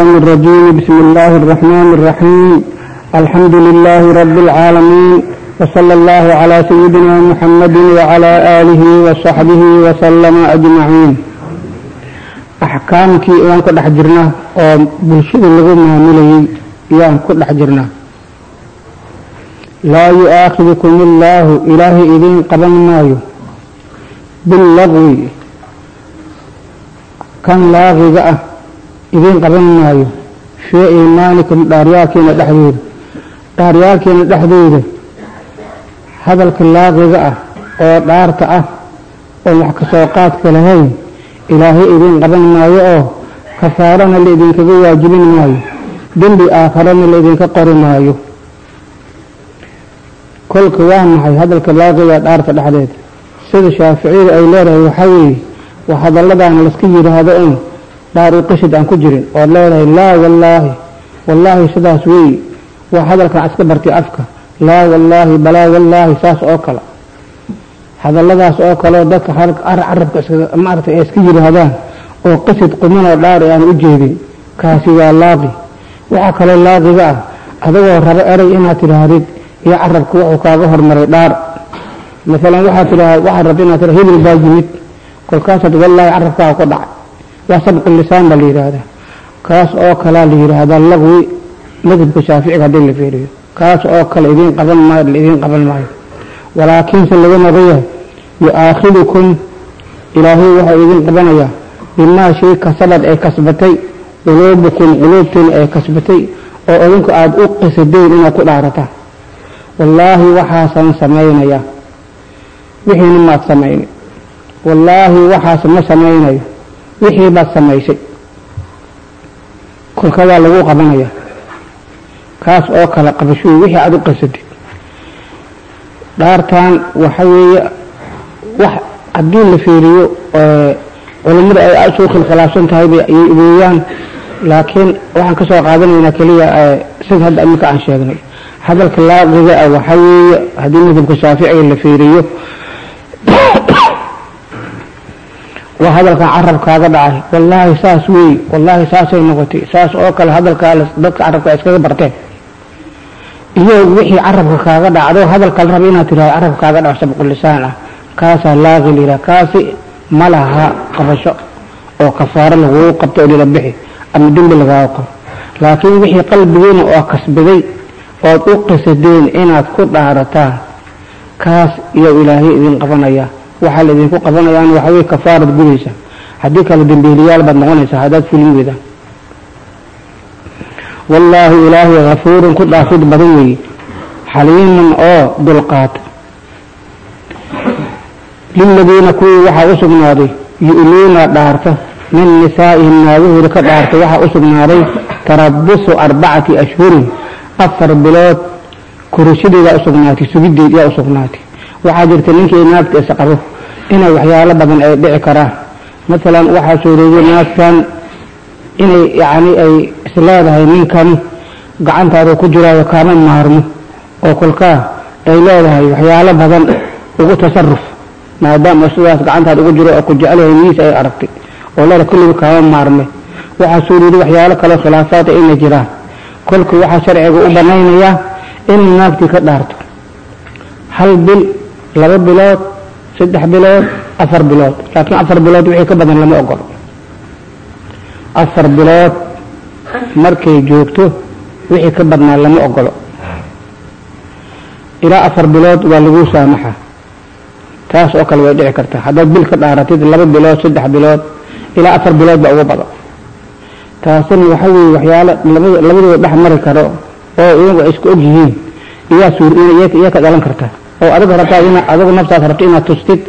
الرجيم. بسم الله الرحمن الرحيم. الحمد لله رب العالمين. وصلى الله على سيدنا محمد وعلى آله وصحبه وسلم أجمعين. أحكامك وأن كل حجرنا وبالشد اللغو معاملي يان كل حجرنا لا يؤاخذكم الله إله إذن قبل مايو باللغو. كان لاغي idiin qaban maayo. Fii iimaanikum dhaaryaalkiina dhexdooda dhaaryaalkiina dhexdooda hadalka laaqiga ah oo dhaarta ah oo wax ka soo qaadka lahayn ilaahay idiin qaban maayo oo kafaarana la idinkaga waajibin maayo. Dembi aakharana la idinka qori maayo. Kolka waa maxay hadalka laaqiga dhaarta dhexdeeda? Sida shaaficiyada ay leedahay waxaa weeye waa hadalladaana laiska yidhaahdo un dhaar u qashid aan ku jirin ood leedahay laa wallaahi wallaahi sidaas wey waa hadalkan iska bartay afka laa wallaahi balaa wallaahi saas oo kale. Hadalladaas oo kaleo dadka carabka maaragtay ay iska yidhaahdaan oo qasid quman oo dhaar aan u jeedin kaasi waa laaqi. Waxaa kaloo laaqiga ah adagoo rabo eray inaad tidhaahdid iyo carabka wuxuu kaaga hormaray dhaar. Maalan waxaad tidhaha waxaad rabta inaad tidha hibil baa yimid kolkaasaad wallaahi carabkaaga ku dhacay waa sabqu lisaan baa la yidhaahdaa kaas oo kalea la yidhaahdaa laqwi madhabka shaaficiga haddii la fiiriyo. Kaas oo kale idiin qaban maayo idiin qaban maayo. Walaakiinse laga noqoyahay yu-aakhidukum ilaahay waxau idiin qabanayaa bimaa shay kasabad ay kasbatay quluubukum quluubtiina ay kasbatay oo idinku aada u qisadeen inaad ku dhaarataan wallaahi waxaasaan samaynayaa. Wixiina maad samaynay wallaahi waxaas ma samaynayo wixii baad samaysay. Kolka waa lagu qabanaya. Kaas oo kale qabashuu wixii aada u qasatid dhaartan waxa weeye wax haddii la fiiriyo culimmada ay isu khilkhilaafsan tahay ayay weeyaan. Laakiin waxaan ka soo qaadanaynaa keliya sida hadda iminka aan sheegnay. Hadalka laaqiga ah waxa weeye haddii madhabka shaaficiga la fiiriyo waa hadalkan carabkaaga dhacay. Wallaahi saas wey wallaahi saasay noqotay. Saas oo kale hadalkaa dadka carabka iskaga barteen. Iyo wixii carabka kaaga dhacdo hadalka la raba inaad tiraado carabka kaaga dhaco sabqulisaan ah. Kaasaa laaqi la yidhaha kaasi ma laha qabasho oo kafaaro lagugu qabto oo bixi ama dembi lagaaga qabo laakiin wixii qalbigiina oo kasbaday ood u qisadeen inaad ku dhaarataan kaas iyo ilaahay idin qabanaya waxaa la idinku qabanayaan waxawey kafaarad gudaysa haddii kale dembiiliyaal baad noqonaysaa haddaad fulin weydaan wallaahi ilaahay hafuurun ku dhaafid badan weeye xaliimun oo dulqaata liladiina kuwii waxaa u sugnaaday yu'luuna dhaarta. Min nisaa'ihim naagahooda ka dhaarta waxaa u sugnaaday tarabusu arbacati ashhurin. Afar bilood korashadeedaa u sugnaatay sugideed yaa u sugnaatay waxaa jirta ninkii naagta isqabo inay waxyaalo badan ay dhici karaan. Maalan waxaa suureeyey naagtan inay yani ay isleedahay ninkan gacantaada ku jiraayo kaama maarmo oo kolkaa ay leedahay waxyaalo badan ugu tasaruf maadaama sidaas gacantaada ugu jiro oo ku jecelahay miis ay aragtay oo leeda kulliba kaama maarme. Waxaa suureeyey waxyaalo kaleo khilaafaada inay jiraan. Kolka waxaa sharciga u banaynayaa inay naagtii ka dhaarto. Hal bil laba bilood saddex bilood afar bilood. Laakiin afar bilood wixii ka badan lama ogolo afar bilood markay joogto wixii ka badnaa lama ogolo ilaa afar bilood waa lagu saamaxa taas oo kale way dhici kartaa. Haddaad bil ka dhaaratid laba bilood saddex bilood ilaa afar bilood baa uga bado taasina waxa weeye waxyaalo labadooda dhex mari karo oo iyagu ay isku og yihiin iyaa suur iya ka dhalan karta oo adiga rabtaa in adigu naftaas rabto inaad tustid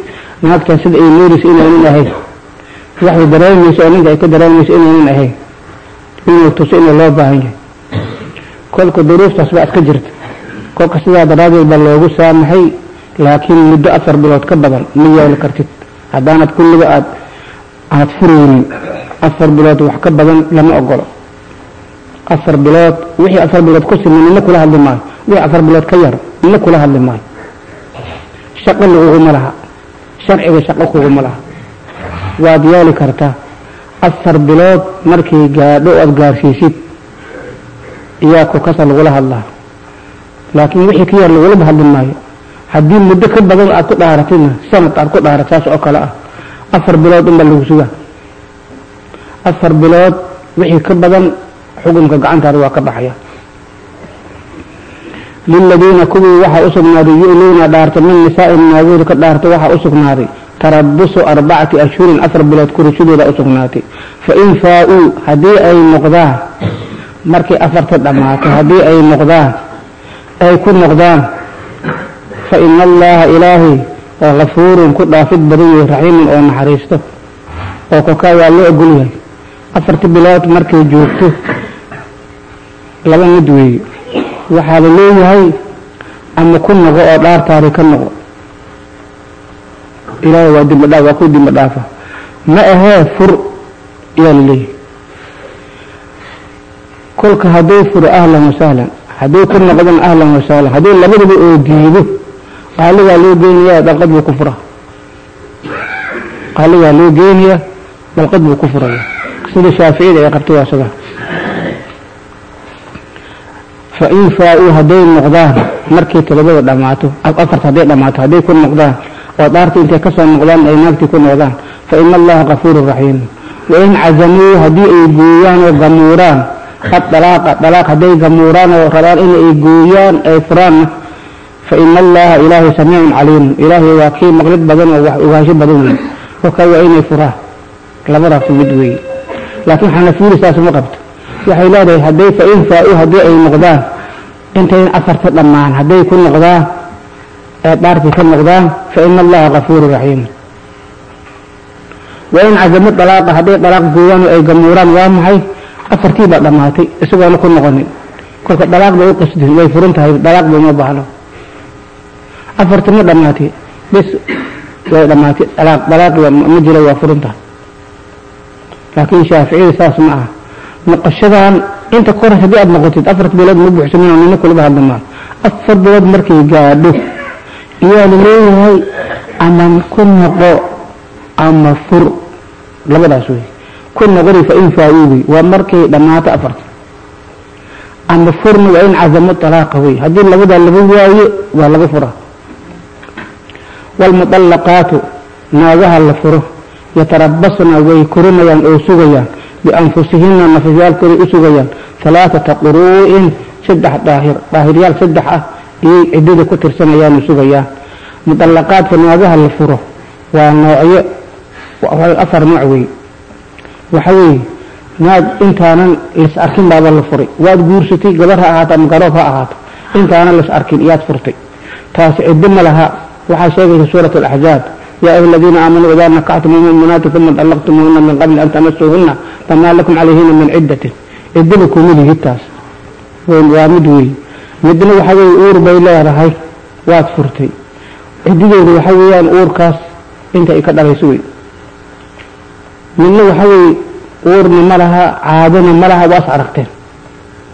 naagtan sida ay moodaysa inaynan ahayn waxay dareemayso oo ninka ay ka dareemayso inaynan ahayn inuu tuso inuu loo baahan yahay. Kolka duruuftaas baa iska jirta. Kolka sidaa daraaddeed baa loogu saamaxay laakiin muddo afar bilood ka badan ma yeeli kartid. Haddaanad kulliga aad aad fureynin afar bilood wax ka badan lama ogolo afar bilood wixii afar bilood ku siman nina kula hadli maayo. Wixii afar bilood ka yar nina kula hadli maayo shaqo laguguma laha sharciga shaqo kuguma laha waad yeeli kartaa afar bilood markay gaadho aad gaarsiisid iyaa kolkasa lagula hadlaa laakiin wixii ka yar lagulaba hadli maayo. Haddii muddo ka badan aad ku dhaaratidna sanad aad ku dhaarat saas oo kale ah. Afar bilood unbaa lagu sugaa. Afar bilood wixii ka badan xukunka gacantaada waa ka baxaya liladiina kuwii waxaa usugnaaday yu'luuna dhaarta min nisaa'in naagooda ka dhaarta waxaa usugnaaday tarabusu arbacati ashhurin afar bilood kurishadooda usugnaatay fa in faa-uu haddii ay noqdaan markay afarta dhammaato haddii ay noqdaan ay ku noqdaan fa ina allaha ilaahay gafuurun ku dhaafid badan yahay raxiimun oo naxariisto oo kolkaa waa loo ogol yahay afarta bilood markay joogto laba mid weeye waxaa la leeyahay ama ku noqo oo dhaartaada ka noqo. Ilaahay waa dimba dhaaf waa ku dimba dhaafa. Ma ahee fur ayaa la leeyahay kolka hadduu furo ahlan wasahlan hadduu ku noqdana ahlan wasahlan hadduu labadaba oo diido qaaligaa loo geynayaa dalqad buu ku fura qaaligaa loo geynayaa dalqad buu ku furaya. Sida shaaficiyada ay qabtay waa sida fa in faa-uu hadday noqdaan markay talabada dhammaato afarta hadday dhammaato hadday ku noqdaan oo dhaarta intay ka soo noqdaan ay naagtii ku noqdaan fa ina allaha kafuurun raxiim wain cazamuu haddii ay gooyaan oo gamuuraan qad dalaaqa dalaaq hadday gamuuraan oo rabaan in ay gooyaan ay furaanna fa ina allaha ilaahay samiicun caliimun ilaahay waa kii maqlid badan oo wax ogaansho badan wey kolkaa waa inay furaan labadaas mid weeye laakiin xanafiiri saas uma qabto waxay leedahay hadday fa in faa-uu haddii ay noqdaan intayn afarta dhammaan hadday ku noqdaan ee dhaartii ka noqdaan fa ina allaha kafuurun raxiimun wain cazamo dalaaqa hadday dalaaq gooyaan oo ay gamuuraan waa maxay? Afartii baa dhammaatay isagoona ku noqonin kolka dalaaq bay u qasdin way furan tahay dalaaq bay uma baahno afarti ma dhammaatay bes way dhammaatay dalaaq dalaaq ma jiro waa furan tahay. Laakiin shaaficiyada saas ma aha noqoshadan inta ka hores haddii aada noqotid afarta bilood ma buuxsamin oo nina kulaba hadlamaa afar bilood markay gaadho iyaa la leeyahay ama ku noqo ama fur. Labadaas wey ku noqoni fa in faa-uubi waa markay dhammaato afarta ama furna waa in cazamo dalaaqa wey haddii labadaa laga waayo waa laga fura waalmudallaqaatu naagaha la furo. Yatarabasna way korinayaan oo sugayaan bianfusihina nafafyaalkooday u sugayaan halaaثata quruu'in saddex daahir daahiryaal saddex ah iyay ciddada ku tirsanayaan oo sugayaan mudallaqaadka naagaha la furo waa noocyo afar nooc wey waxa weeye naag intaanan las arkin baaba la furay waad guursatay gabar ha ahaato ama garoob ha ahaato intaanan las arkin iyaad furtay taasi ciddo ma laha waxaa sheegaysa suurat alaxzaab يا أيها الذين آمنوا إذا نكحتم المؤمنات ثم طلقتموهن من قبل أن تمسوهن فما لكم عليهن من عدة عدلكم مدي هتاس ومدوي مدنا وحوي أور بيلا رهي واد فرتي عددود وحويان أور كاس انت إكدر يسوي منا وحوي أور نملها عادنا ملها واس عرقتين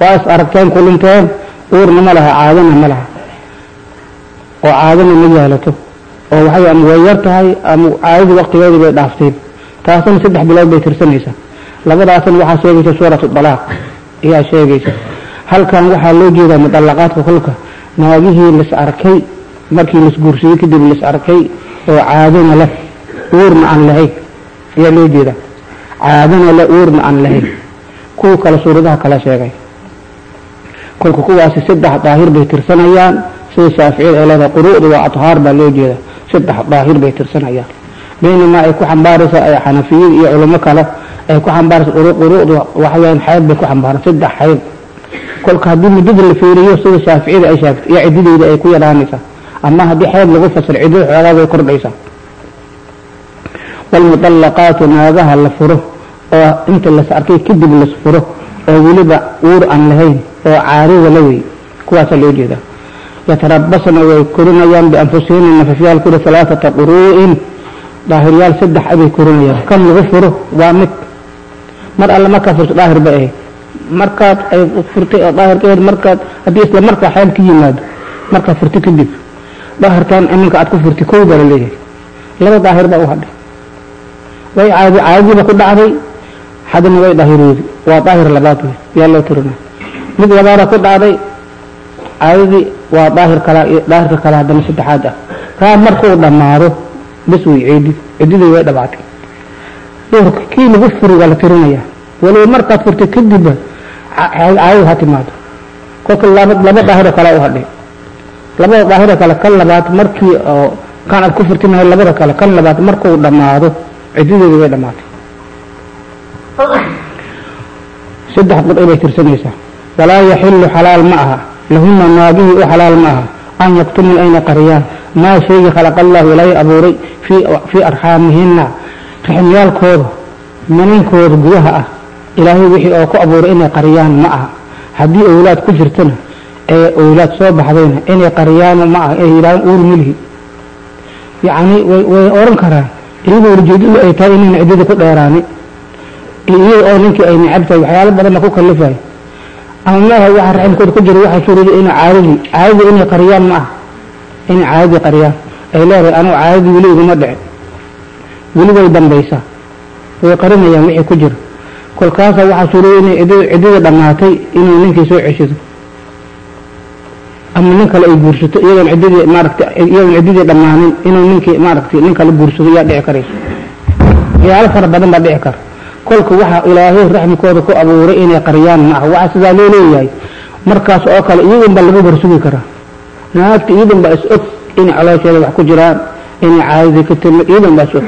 واس عرقتين كلنتين أور نملها عادنا ملها وعادنا مجالته oo waxay ama way yar tahay ama caadadii waqtigeedii bay dhaafteen. Taasna saddex bilood bay tirsanaysaa. Labadaasna waxaa sheegaysa suuratu dalaaq ayaa sheegaysa. Halkan waxaa loo jeedaa mudallaqaadka kolka naagihii lis arkay markii lis guursaday kadib lis arkay oo caadana leh uurna aan lahayn. Ayaa loo jeedaa. Caadana leh uurna aan lahayn. Kuwa kale suuradaha kala sheegay. Kolka kuwaasi saddex daahir bay tirsanayaan. Sida shaaficiyada ay leedahay quruucda waa athaar baa loo jeedaa saddex daahir bay tirsanayaan. Baynamaa ay ku xambaaraysa ay xanafiyada iyo culimo kale ay ku xambaaraysa quruucdu waxaweyaan xayd bay ku xambaaran saddex xayd. Kolka haddii muddada la feeriyo sida shaaficiyada ay sheegtay iyo ciddadeyda ay ku yadhaanaysaa ama haddii xayd lagu fasir ciddada xoogaa bay kordhaysaa waalmudallaqaatu naagaha la furo oo inta las arkay kadib las furo oo weliba uur aan lahayn oo caarida la wey kuwaasaa loo jeedaa yatarabasna way korinayaan bianfusihina nafafyaalkooda alaaata quruu'in daahiryaal saddex abay korinayaan kan lagu furo? Waa mid. Mar alle markaa furto daahir bay ahayd markaad ay furtay oo daahirkeed markaad haddii isla markaa xeel ka yimaado markaad furtay kadib daahirkan iminka aad ku furtay kow baa la leeyahay. Laba daahir baa u hadhay way caadi caadadiiba ku dhacday. Haddana way dahiroodi waa daahir labaad wey yaa loo tirina. Mid labaada ku dhacday caadadii waa daahirka kale haddana saddexaad ah. Kaa markuu dhammaado bas wey ciidi ciddidii way dhabaatay duhurka kii lagu furi waa la tirinaya waliba markaad furtay kadibba caadadu ha timaado. Kolka laba daahiro kale u hadhay. Labada daahiro kale kan labaad markii oo kan aad ku furtinahay labada kale kan labaad markuu dhammaado ciddideedii way dhammaatay. Saddex qudci bay tirsanaysaa. Walaa yaxilu xalaal ma aha lahuna naagihii u xalaal ma aha an yaktumul ayna qariyaan maa shaygii khalaqa allahu ilaahay abuuray fii arxaamihina raximyaalkooda manankooda gudaha ah ilaahay wixii oo ku abuuray inay qariyaan ma aha. Haddii owlaad ku jirtana ee owlaad soo baxdayna inay qariyaan ma aha inay milhi. Yacni way oran karaan iyadoo ujeedadu ay tahay inayna ciddada ku dheeraani. Iyada oo ninkii ay necab tahay waxyaalo badanna ku kalifayo ama maaha waxa raximkooda ku jira waxaa suurada inay caadadii caadadii inay qariyaan ma aha. Inay caadadii qariyaan ay leedahay anugu caadadii weli iguma dhicin. Weli way dambaysaa way qarinayaan wixii ku jira. Kolkaasa waxaa suurada inay ciddada dhammaatay inuu ninkii soo ceshido. Ama nin kale ay guursato iyadoon ciddadii maaragta iyadoon ciddadii dhammaanin inuu ninkii maaragtay nin kale guursado yaa dhici karaysa. Waxyaalo fara badan baa dhici kara kolka waxaa ilaahay raxmikooda ku abuuray inay qariyaan ma aha. Waxaa sidaa loo leeyahay. Markaas oo kale iyadan baa lagu barsugi karaa. Naagta iyadan baa is og inay caloosheeda wax ku jiraan inay caadadii ka timid iyadan baa is og.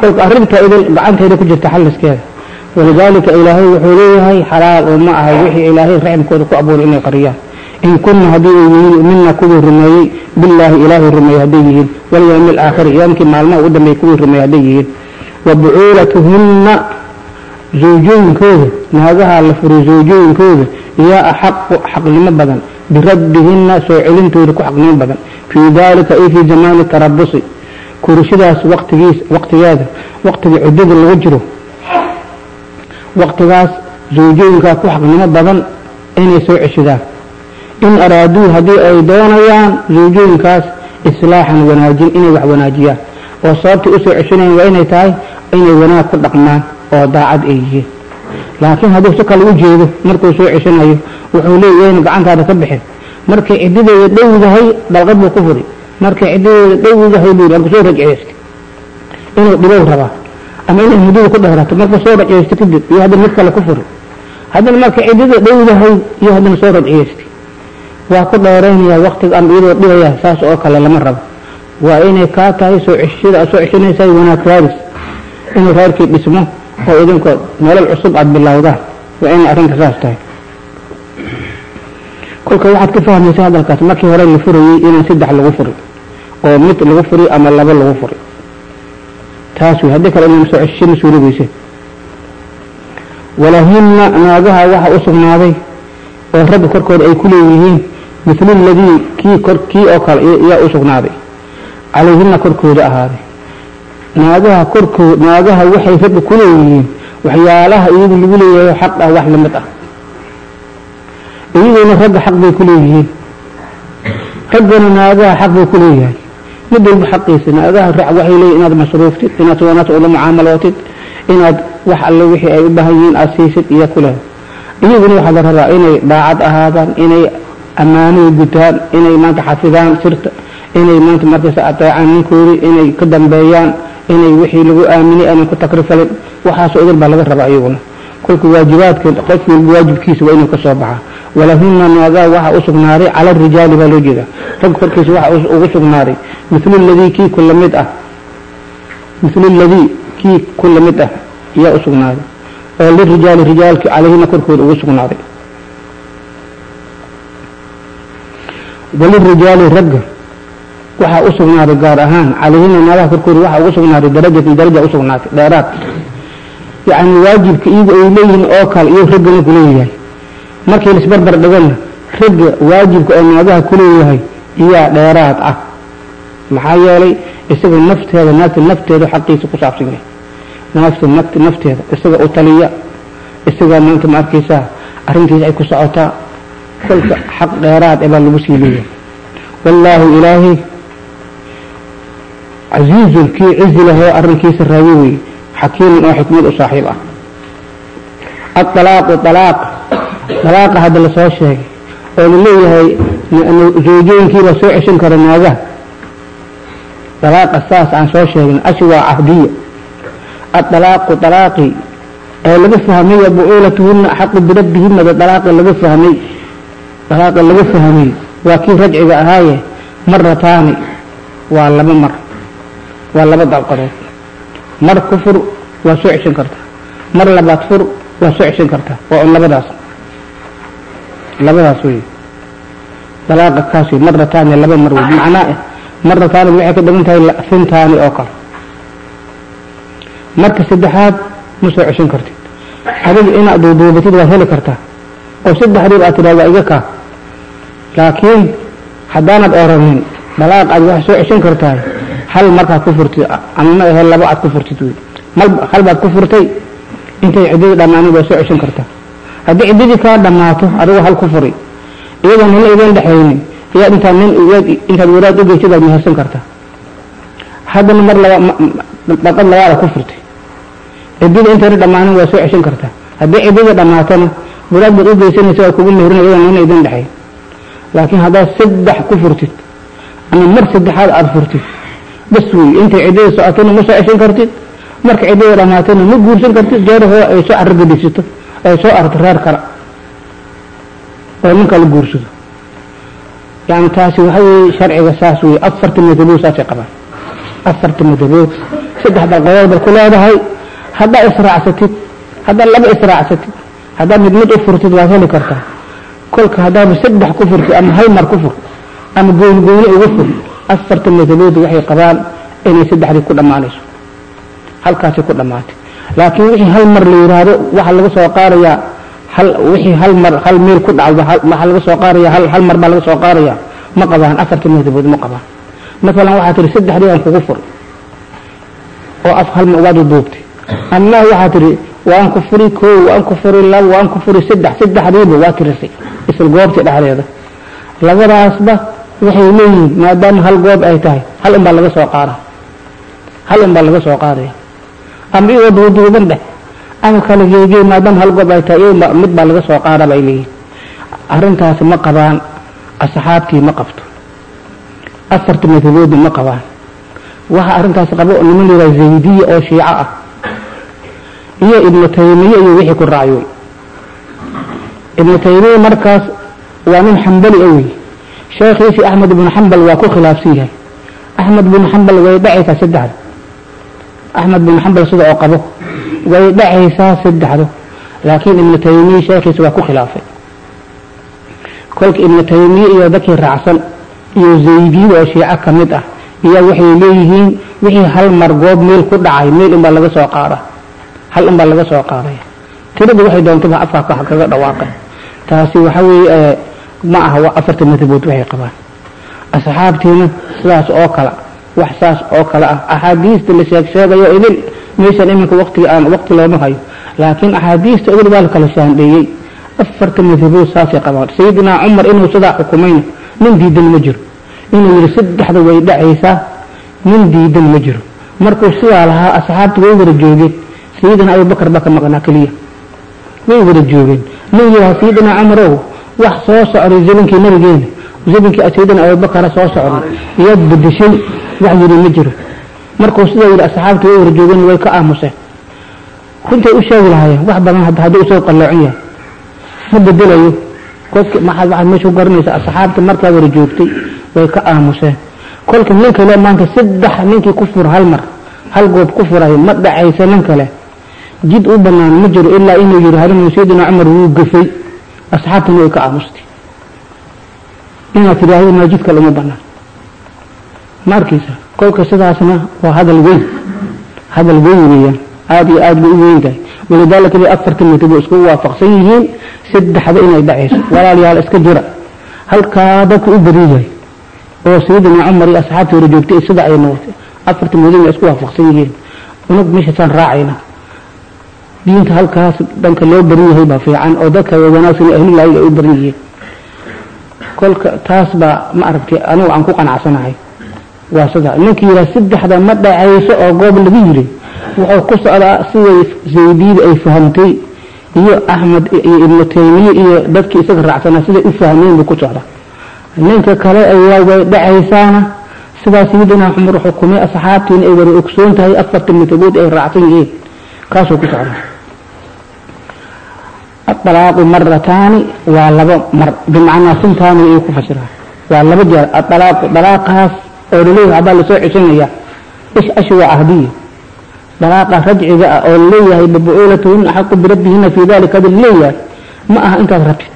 Kolka arrintaa idin gacanteeda ku jirta xalliskeeda walidaalika ilaahay wuxuu leeyahay xalaal oo ma aha wixii ilaahay raxmkooda ku abuuray inay qariyaan in kunna haddii ay yihiin mina kuwii rumeeyey billaahi ilaahay rumeeyey hadday yihiin. Walyawmi alaakhiri yoomkii maalmaha ugu dambeeyey kuwii zawjooyinkooda naagaha la furay zawjooyinkooda yaa axaqu xaqnimo badan biraddihinna soo celintooda ku xaqnimo badan fii dalika ay fii zamaani tarabusi kurashadaas waqtigiis waqtigeeda waqtiga ciddada lagu jiro waqtigaas zawjooyinkaa ku xaqnimo badan inay soo ceshadaan in araaduu haddii ay doonayaan zawjooyinkaas islaaxan wanaajin inay wax wanaajiyaan oo sababtay u soo ceshanayan waa inay tahay inay wanaag ku dhaqmaan oo daacad ay yihiin. Laakiin hadduu si kale u jeedo markuu soo ceshanayo wuxuu leeyahay gacantaada ka bixin markay ciddadeeda dhowdahay dalqad buu ku furi markay ciddadeeda dhowdahay buu marku soo rajceysta inuu dhibow rabaa. Ama inay muddada ku dheerato markuu soo rajceysto kadib iyo haddana mid kale ku furi haddana markay ciddada dhowdahay iyo haddana soo rajceysta waa ku dheeraynaya waqtiga ama iyadoo dhibaya saas oo kale lama rabo. Waa inay kaa tahay soo ceshada soo ceshanaysaa wanaag raaris. Inuu reerkii dhismo oo idinko nolol cusub aada bilowdaan waa inay arrinta saas tahay kolka waxaad ka fahmaysa hadalkaas markii hore la furayey inaan saddex lagu furi oo mid lagu furi ama laba lagu furi taas wey haddii kale inaan soo ceshisho ma walahina naagaha waxaa u sugnaaday oo ragga korkooda ay ku leeyihiin mithlu ladii kii kor kii oo kale yaa u sugnaaday calayhina korkooda ahaaday naagaha korkood naagaha waxay ragga ku leeyihiin waxyaalaha iyagu lagu leeyahay xaq ah wax la mid ah. Iyaguna ragga xaq bay ku leeyihiin. Raggana naagaha xaq bay ku leeyahay mid walba xaqiisa naagaha rac waxay leeyihiin inaad masruuftid inaad wanaas ula mucaamalootid inaad wax alle wixii ay u baahan yihiin aada siisid iyo kuleh iyaguna waxaa la rabaa inay daacad ahaadaan inay ammaanada gutaan inay maanta xafidaan sirta inay maanta markasta ateecaan ninkoodii inay ka dambeeyaan inay wixii lagu aaminay aanan ku takrifalin. Waxaasoo idin baa laga rabaa iyaguna. Kolka waajibaadka qof walba waajibkiisa waa inuu ka soo baxaa walahuna naagaa waxaa u sugnaaday cala rijaali baa loo jeeda rag korkiisa waxaa ugu sugnaaday mithlu ladii kii mid ah. Mithlu ladii kii kula mid ah ayaa u sugnaaday oo lirijaali rijaalki calayhina korkooda ugu sugnaaday walirijaali ragga waxaa u sugnaaday gaar ahaan calayhina naagaha korkooda waxaa ugu sugnaaday darajatan daraja u sugnaatay dheeraad. Yacni waajibka iyagu ay leeyihiin oo kale iyo raggana kuleeyahay markii laisbarbar dhigana ragga waajibka oo naagaha kuleeyahay iyaa dheeraad ah. Maxaa yeelay isaga nafteeda naagta nafteeda xaqiisa ku saabsan yahay. Naafta nafteeda isaga u taliya. Isaga maanta ma arkaysaa arrintiisa ay ku socotaa. Kolka xaq dheeraad ee baa lagu sii leeyahay. Wallaahu ilaahay casiizun kii cizi lahoo arrinkiisa raayo wey xakiimun oo xikmad u saaxiib ah aalaaqu alaaq dalaaqa hadda la soo sheegay oo la leeyahay zawjooyinkiibaa soo ceshan kara naagaha dalaaqa saas aan soo sheegin ashi waa cahdiya aalaaqu alaaqi ee laga fahmay bucuulatuhuna axaqu birabbihimada dalaaqi laga fahmay dalaaqa laga fahmay waa kii rajciga ahaaye marataani waa laba mar waa laba dabqadood mar ku fur waa soo ceshan kartaa mar labaad fur waa soo ceshan kartaa waa un labadaas. Labadaas wey dalaaqa kaas wey laba mar wey macnaa marataani waxay ka dhigan tahay fintaani oo kale. Marka saddexaad ma soo ceshan kartid. Adiga inaad duuduubatid waad heli kartaa. Oo saddex riir aad tidhahda iga kaa. Laakiin haddaanad oranin dalaaq aad wax soo ceshan kartahay hal markaad ku furtid ama ma ahe laba aad ku furtid wey hal baad ku furtay intay ciddadii dhammaanin waa soo ceshan kartaa. Haddii ciddadii kaa dhammaato adigo hal ku furi iyadoon nina idin dhexaynin iyaad intaad nin intaad waraad u geysid aad mahadsan kartaa. Haddana mar laba dhaqad labaada ku furtay. Ciddada intayna dhammaanin waa soo ceshan kartaa. Haddii ciddada dhammaatona waraad baad u geysanaysa waa kugu mehrin iyadoon nina idin dhexayn. Laakiin haddaad saddex ku furtid ama mar saddexaad aada furtid bas wey intay ciddada socotona ma soo ceshan kartid marka ciddada dhammaatona ma guursan kartid jeerahoo ay soo carragadisato ay soo arto reer kale oo ninka la guursado yani taasi waxa weye sharciga saas wey afarta madabood saasay qabaan afarta madabood saddex dalqadood bay ku leedahay haddaa israacsatid haddaad laba israacsatid haddaad mid mid u furtid waad heli kartaa kolka haddaaba saddex ku furtid ama hal mar ku fur ama gooni gooni fur afarta madabood waxay qabaan inay saddexdii ku dhammaanayso. Halkaasay ku dhammaatay. Laakiin wixii hal mar la yidhaahdo waxaa laga soo qaadayaa hal wixii hal mar hal meel ku dhacdo waxaa laga soo qaadaya hal hal mar baa laga soo qaadaya ma qabaan afarta madabood ma qabaan. Masalan waxaa tihi saddexdii aan kugu fur oo af hal waad duubtay. Ama waxaa tihi waan ku furi koo waan ku furi labo waan ku furi saddex saddexdiiba waa tirisay isla goobtii dhexdeeda. Labadaasba waxay leeyihiin maadaama hal goob ay tahay hal unbaa laga soo qaada. Hal unbaa laga soo qaadaya. Ama iyagoo duuduuban dheh ama kala geegey maadaama hal goob ay tahay iyaga mid baa laga soo qaada bay leeyihiin. Arrintaasi ma qabaan asxaabtii ma qabto. Afarta madaboodna ma qabaan. Waxa arrintaasi qabo niman layidhaha zaydiya oo shiico ah iyo ibnu taymiye iyo wixii ku raacyoon ibnu taymiye markaas waa nin xambali a wey sheekhiisii axmed ibnu xambal waa ku khilaafsan yahay. Axmed binu xambal way dhacaysaa saddexda axmed binu xambal sida oo qabo way dhacaysaa saddexdu laakiin ibnu taymiye sheekhiisa waa ku khilaafay. Kolka ibnu taymiye iyo dadkii raacsan iyo zaydiyada oo shiico ka mid ah iyo waxay leeyihiin wixii hal mar goob meel ku dhacay meel unbaa laga soo qaada hal unbaa laga soo qaadaya tirada waxay doontaba afka kaga dhawaaqay. Taasi waxa weeye ma aha waa afarta madabood waxay qabaan. Asxaabtiina sidaas oo kale wax saas oo kale ah. Axaadiista la sheeg sheegayo idin meeshan iminka waqtiga aan waqti looma hayo. Laakiin axaadiista idin waa la shaandheeyey. Afarta madabood saasay qabaan. Sayidina cumar inuu sidaa xukumayna nin diidan ma jiro. Inuu yidhi saddexda way dhacaysaa nin diidan ma jiro. Markuu sidaa lahaa asxaabta way wada joogeen. Sayidina abubakar baa ka maqnaa keliya way wada joogeen. Nin yidhaha sayidina cumarow wax soo socday zamankii nabigeena. Zamankii sayidina abubakara soo socday. Iyaad bedeshay wax yidhi ma jiro. Markuu sidaa yidhi asxaabta way wada joogeen way ka aamuseen. Runtay u sheegi lahaayeen wax badan haddii u soo qalloocan yahay. Ma bedelayo kolki maxaad waxaad meesha ku garanaysa asxaabta markaa wada joogtay way ka aamuseen. Kolka nin kale maanta saddex ninkii ku fur hal mar hal goob ku furay ma dhacaysa nin kale. Jid u banaan ma jiro ilaa inuu yidhaahdo sayidina cumar wuu gafay asxaabtana way ka aamustay inaad tidhaahdo maa jid kale uma banaan ma arkaysa kolka sidaasna waa hadal weyn hadal weyn weeyaan aada iyo aada bay u weyn tahay walidaalika bay afarta mutabo iskugu waafaqsan yihiin saddexda inay dhacayso walaalayaal iska jira halkaa dadku u bari yahay oo sayidina cumar iyo asxaabtii hore joogtay sida ay noqotay afarta mudin ay isku waafaqsan yihiin unug meeshaasaan raacayna diinta halkaas dhanka loo baran yahay baa fiican oo dadka wanaagsan ahlulaahi ay u baran yihiin kolka taas baa ma aragtay anigu aan ku qanacsanahay. Waa sida ninkii yidhaha saddexda ma dhacayso oo goob lagu yiri wuxuu ku socdaa siday zaydiyada ay fahamtay iyo axmed iyo ibnu taymiye iyo dadkii isaga raacsanaa siday u fahmeen buu ku socda ninka kale ayaa way dhacaysaana sidaa sayidina cumar xukumay asxaabtiina ay wada ogsoon tahay afarta mitabood ay raacsan yihiin kaasuu ku socda adalaaqu marataani waa laba mar bimacnaa suntaani ay ku fasiraan waa laba jeer adalaaqu dalaaqaas oo la leeyahay habbaa la soo ceshanaya ish ashi waa ahdiya dalaaqa rajciga ah oo la leeyahay babu-oolatuhuna axaqu birabbihina fii dalika hadi la leeyahay ma aha intaad rabtid.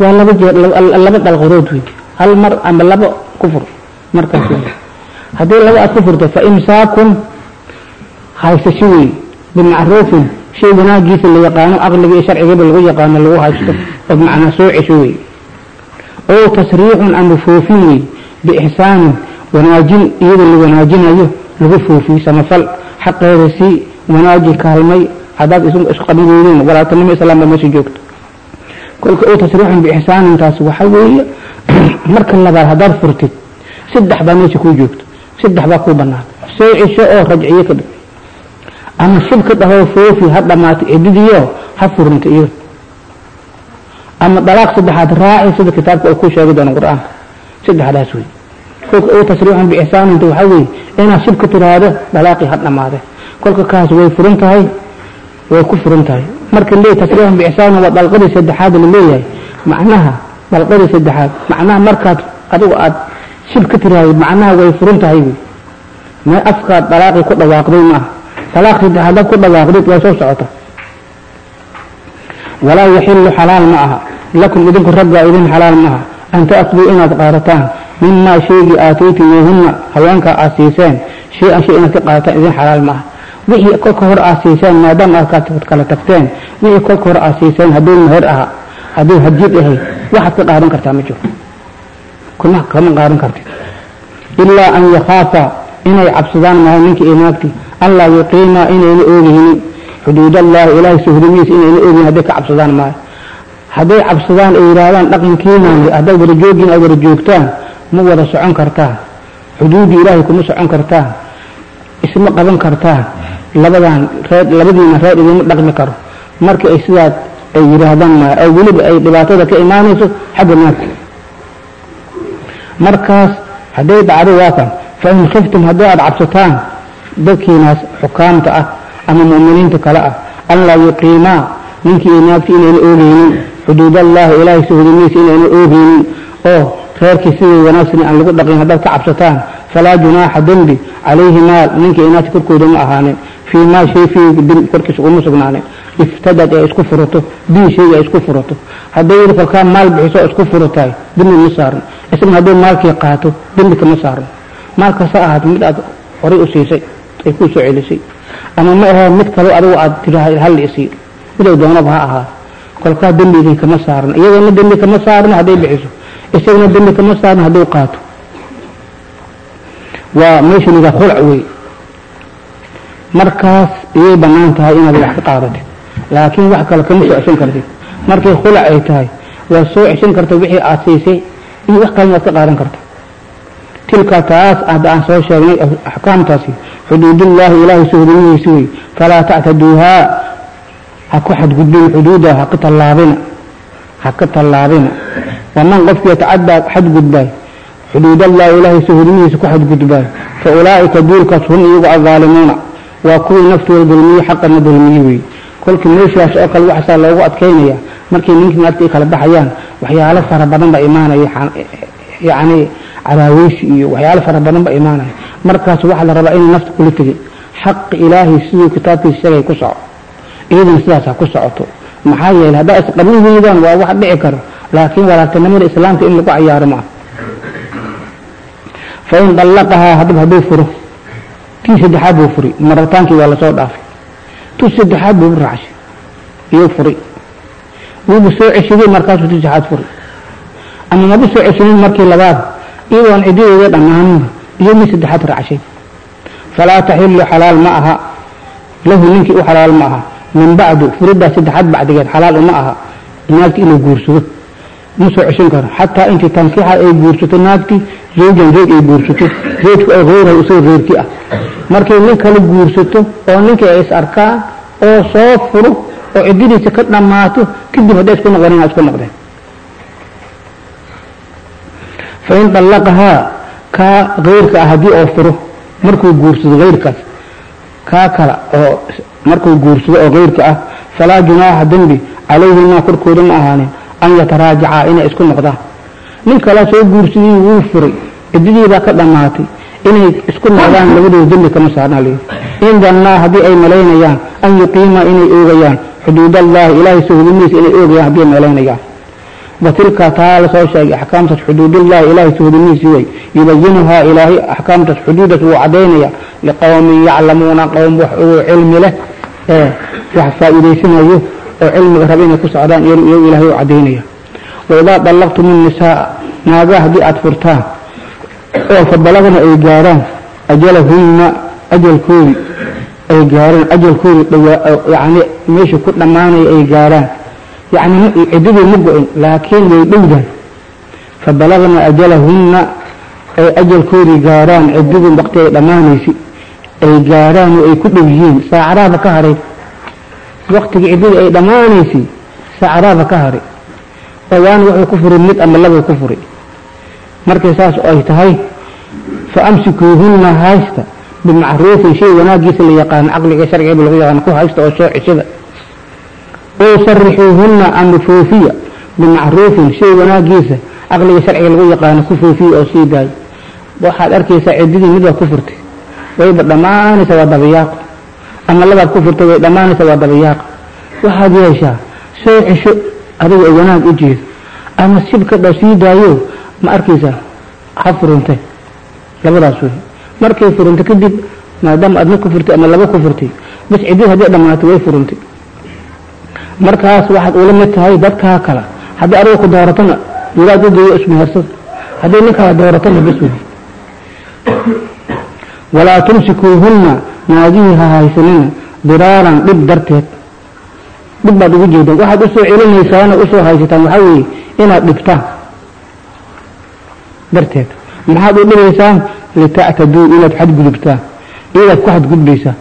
Waa laba jeer laba dalqadood wey hal mar ama laba ku fur markaas haddii laba aad ku furto fa imsaakun haysasho wey bimacruufin shay wanaagiisa la yaqaano caqliga iyo sharcigaba lagu yaqaano lagu haysto oo macnaa soo cesho wey oo tasriixun ama foofin wey biixsaanin wanaajin iyadoo la wanaajinayo lagu foofiyo samafal xaqeeda sii wanaaji kaalmay hadaad isku qabin weydeen walaaltanimo islaamba meesha joogto kolka oo tasriixun biixsaanintaas waxa weeye marka labaad haddaad furtid saddex baa meesha kuu joogto saddex baa kuu banaan soo cesho oo rajciyo ka dhig ama shibka dhahoo foofi ha dhamaato cididiyo ha furinta iyo. Ama dalaaq saddexaad raaci sida kitaabka uu ku sheegi doono qur'aanka saddexdaas wey kolka uu tasriixun biixsaaninta waxaa weeye inaad shibka tiraahdo dalaaqii ha dhamaade kolka kaas way furan tahay way ku furan tahay. Marka leey tasriixun biixsaanin waa dalqadii saddexaad la leeyahay. Macnaha dalqadii saddexaad macnaha markaad adigu aad shib ka tiraahdo macnaha way furan tahay. Wey mee afkaad dalaaqii ku dhawaaqday maaha. talaaq saddex haddaad ku dhawaaqdid way soo socota. Walaa yaxilu xalaal ma aha. Lakum idinku raggaa idin xalaal ma aha. An taakuduu inaad qaadataan. Mimaa shaygii aataytumuuhunna haweenkaa aad siiseen. Shay-an shay inaad ka qaadataan idin xalaal ma aha. Wixii kolka hore aad siiseen maadaama aad kala tagteen. Wixii kolka hore aad siiseen hadduu meher aha hadduu hadjid ahay waxaad ka qaadan kartaa ma jiro. Kuma kama qaadan kartid. Ilaa an yakhaafa inay cabsadaan maayo ninkii iyo allaa yuqiimaa inayna oogaynin xuduud allahi ilaahay suhdimiisa inayna oogaynin hadday ka cabsadaan maayo hadday cabsadaan ay yidhaahdaan dhaqankiinan haddaad wada joogin aad wada joogtaan ma wada socon kartaan xuduuddii ilaahay kuma socon kartaan isma qaban kartaan labadan reer labadiina reer idinma dhaqmi karo. Marka ay sidaas ay yidhaahdaan maayo oo weliba ay dhibaatada ka imaanayso xagga naagta markaas hadday dhacdo waa kan fain khiftum haddii aada cabsataan dadkiinaas xukaamta ah ama mu'miniinta kale ah. An laa yuqiimaa ninkii naagti inayna oogeynin xuduud allahi ilaahay suhdimiisa inayna oogeynin oo reerkii sidii wanaagsan aan lagu dhaqin haddaad ka cabsataan falaa junaaxa dembi calayhimaa ninkii inaagti korkooda ma ahaanin. Fii maa shay fii korkiisa uma sugnaanin. Iftadad ee isku furato bii shayga ay isku furato. Hadday yidhi maal bixiso oo isku furatahay dembi ma saaran isna hadduu maalkii qaato dembi kama saaran maalkaas ha ahaat mid aad horay u siisay ay kuu soo celisay. Ama ma ahee mid kaleo adigu aad tiraha hal isii midow doonaba ha ahaa. Kolkaa dembigii kama saaran iyadana dembi kama saarno hadday bixiso. Isagana dembi kama saarno hadduu qaato. Waa meesha lidaa khulac wey markaas iyay bannaan tahay inaad wax ka qaadatid laakiin wax kale kama soo ceshan kartid. Markay khulac ay tahay waad soo ceshan karta wixii aad siisay iyo wax kalena waad ka qaadan karta tilka taas hadda aan soo sheegnay axkaamtaasi. Xuduudullaahi ilaahay suhdimihiisi wey falaa tactaduuhaa ha ku xadgudbin xuduuda ha ka tallaabina. Ha ka tallaabina. Waman qofkii yatacadaa xadgudbaay. Xuduudallaahi ilaahay suhdimihiisa ku xadgudbaay. Fa ulaa'ika duulkaas hum iyagu addaalimuuna waa kuwii naftooda dulmiye xaqana dulmiye wey kolkii meeshaas oo kale waxaasaa loogu adkaynaya markay ninkii naagta ay kala baxayaan cadaaweysi iyo waxyaalo fara badan baa imaanaya. Markaas waxaa la rabaa inay nafta kula tegin xaqi ilaahay siduu kitaabkiisa sheegay ku soco. Iyadana sidaas ha ku socoto. Maxaa yeelay haddaa weydaan waa wax dhici karo laakiin walaaltinimada islaamka in lagu cayaaro ma ah fa in dallaqahaa haddaba hadduu furo tii saddexaad buu furi marataankii waa la soo dhaafay. Tu saddexaad buu raacshay iyo furi wuubu soo ceshaday markaasuu tu saddexaad furi ama maba soo ceshanin markii labaad iyadoon cidadeeda dhammaaninba iyo mid saddexaad raacshay falaa taxilu xalaal ma aha. Lahu ninkii u xalaal ma aha. Min bacdu furidaa saddexaad bacdigeed xalaal uma aha. Naagti inuu guursado ma soo ceshan karo. Xataa intii tankiixa ay guursato naagti zawjan zawj ay guursato. Zawjku ay heyrahay isagoo reerki ah. Markay nin kale guursato oo ninkii ay is arkaan oo soo furo oo ciddadiisa ka dhammaato kadib hadday isku noqdeen ha isku noqdeen fain dallaqahaa kaa kayrka ah haddii oo furo markuu guursado kayrkaas kaa kala oo markuu guursado oo kayrka ah falaa junaaxa dembi calayhimaa korkooda ma ahaanin an yataraajacaa inay isku noqdaan nin kala soo guursadii wuu furay ciddadiibaa ka dhammaatay inay isku noqdaan labadooda dembi kama saarnaa leeyihi in haddii ay malaynayaan an yuqiimaa inay oogayaan xuduud allahi ilaahay sohdimihiisa inay oogayaan haddii ay malaynayaan watilka taa la soo sheegay axkaamtaas xuduudullahi ilaahay sohdimihiisi way. Yubayinuhaa ilaahay axkaamtaas xuduudaas wuu cadaynaya liqowmin yaclamuuna qowm wax ugu cilmi leh ee wax faa'iidaysanayo oo cilmiga raba inay ku socdaan iyagu ilaahay u cadaynaya waidaa dallaqtum innisaaa naagaa haddii aada furtaan oo fabalagna ay gaaraan ajalahunna ajalkoodii ay yani ku ay ciddadii ma go-in laakiin way dhowdahay fabalagna ajalahunna ay ajalkoodii gaaraan ciddadii waqti ay dhammaanaysa ay gaaraan oo ay ku dhow yihiin saacadaaba ka haray. Waqtigii ciddadii ay dhammaanaysay saacadaaba ka haray. Waana wuxuu ku furay mid ama labuu ku furay markay saas ay tahay fa amsikuuhunna haysta bimacruufin shay wanaagiisa la yaqaano caqliga sharciga lagu yaqaano ku haysta oo soo cishada oo sarixuuhunna ama foofiya bimacruufin shay wanaagiisa caqliga sharciga lagu yaqaano ku foofiya oo sii daayo waxaad arkaysaa ciddadii mid waa ku furtay wayba dhammaanaysa waa dabayaaqo. Ama labaad ku furtay way dhammaanaysa waa dabayaaqo. Waxaad yeeshaa soo cisho adiga wanaag u jeedo. Ama sib ka dha sii daayo ma arkaysaa ha furunte labadaas wey markay furunta kadib maadaama aad mid ku furtay ama laba ku furtay bas ciddii hadday dhammaatay way furuntay markaas waxaad ula mid tahay dadkaa kale. Haddii adiga ku dooratona walaad u geeyo ismehersada hadday nin kala dooratona bas wey walaa tumsikuuhunna naagihii ha haysanina diraaran dhib darteed. Dhib baad ugu jeedaan. Waxaad u soo celinaysaana u soo haysataan. Waxaa weeye inaad dhibtaan darteed. Maxaad u dhibaysaan? Litactaduu inaad xadgudubtaan iyadaad ku xadgudbaysaa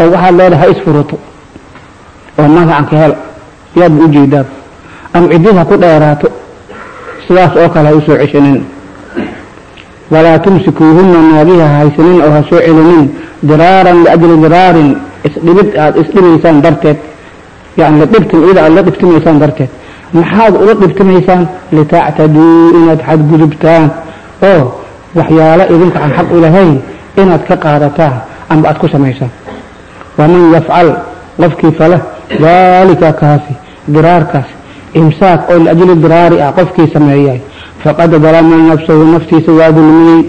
oo waxaad leedahay ha isfurato oo magacan ka hel yaadba u jeedaan ama ciddid ha ku dheeraato. Sidaas oo kale ha u soo ceshanin walaa tumsikuuhunna naagihi ha haysanin oo ha soo celinin. Diraaran liajli diraarin. Isdhibid aada isdhibaysaan darteed. Yani dhibtin iyada aad la dhibtimaysaan darteed. Maxaad ula dhibtimaysaan litactaduu inaad xadgudubtaan oo waxyaalo idinka aan xaq u lahayn inaad ka qaadataan amba aad ku samaysaan. Waman yafcal qofkii fale daalika kaasi diraarkaas imsaak oo liajli diraari ah qofkii sameeyay. Faqad dalama nafsahu naftiisa waa dulmiyey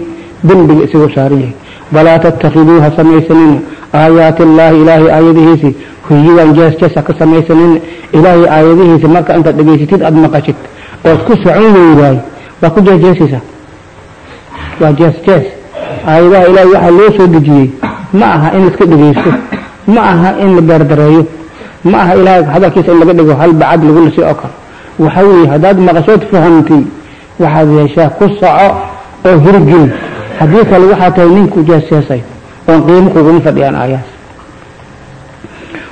dembiga isagoo saaran yahay. Walaa tattakiduu ha samaysanina aayaati illaahi ilaahay aayadihiisii huyiwan jees jees ha ka samaysanina ilaahay aayadihiisa marka intaad dhegaysatid aada maqashid ood ku socon weydaay waa ku jeesjeesaysaa waa jees jees. Aayadaha ilaahay waxaa loo soo dejiyey. Ma aha in laiska dhegaysto ma aha in la beerdareeyo ma aha ilaahay hadalkiisa in laga dhigo hal bacad lagu lisay oo kale. Waxa weeye haddaad maqashood fahamtay waxaad yeeshaa ku soco oo hirgeli haddii kale waxaa tahay ninku jeesjeesay oon qiimo kuguma fadhiyaan aayaas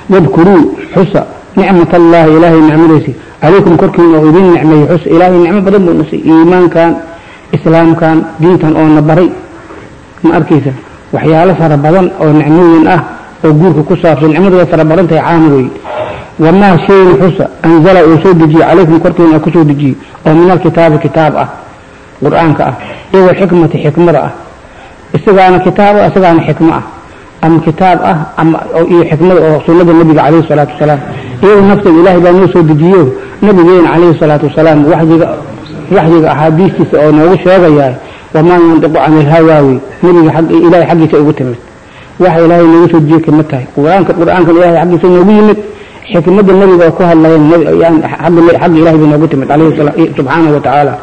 wadkuruu xusa nicmat allaahi ilaahay nicmadiisi calaykum korkiina oo idin nicmeeyey xusa ilaahay nicmo badan buu nasay iimaankan islaamkan diintan oo na baray? Ma arkaysa waxyaalo fara badan oo guurka ku saabsan nicmadu way fara badan tahay caam weeye wamaa shayin xusa anzala uu soo dejiyey calaykum korkiina oo ku soo dejiyey oo min alkitaabi kitaab ah qur'aanka ah iyo walxikmati xikmada ah. Isagaana kitaab ah isagaana xikmo ah. Ama kitaab ah ama iyo xikmada oo sunnada nebiga calayhi salaatu wasalaam. Iyada nafteeda ilaahay baa noo soo dejiyo nabigeena calayhi salaatu wasalaam waxyiga waxyiga axaadiistiisa oo noogu sheegayaa wamaa yandiqu can ilhawaawi nebiga ilaahay xaggiisa ugu timid waxa ilaahay noogu soo dejiye ka mid tahay qur'aanka qur'aankan ilahay xaggiisa noogu yimid xikmada nebiga oo ku hadlayeen xagga ilahay bay noogu timid alayhi subxaanahu wa tacaala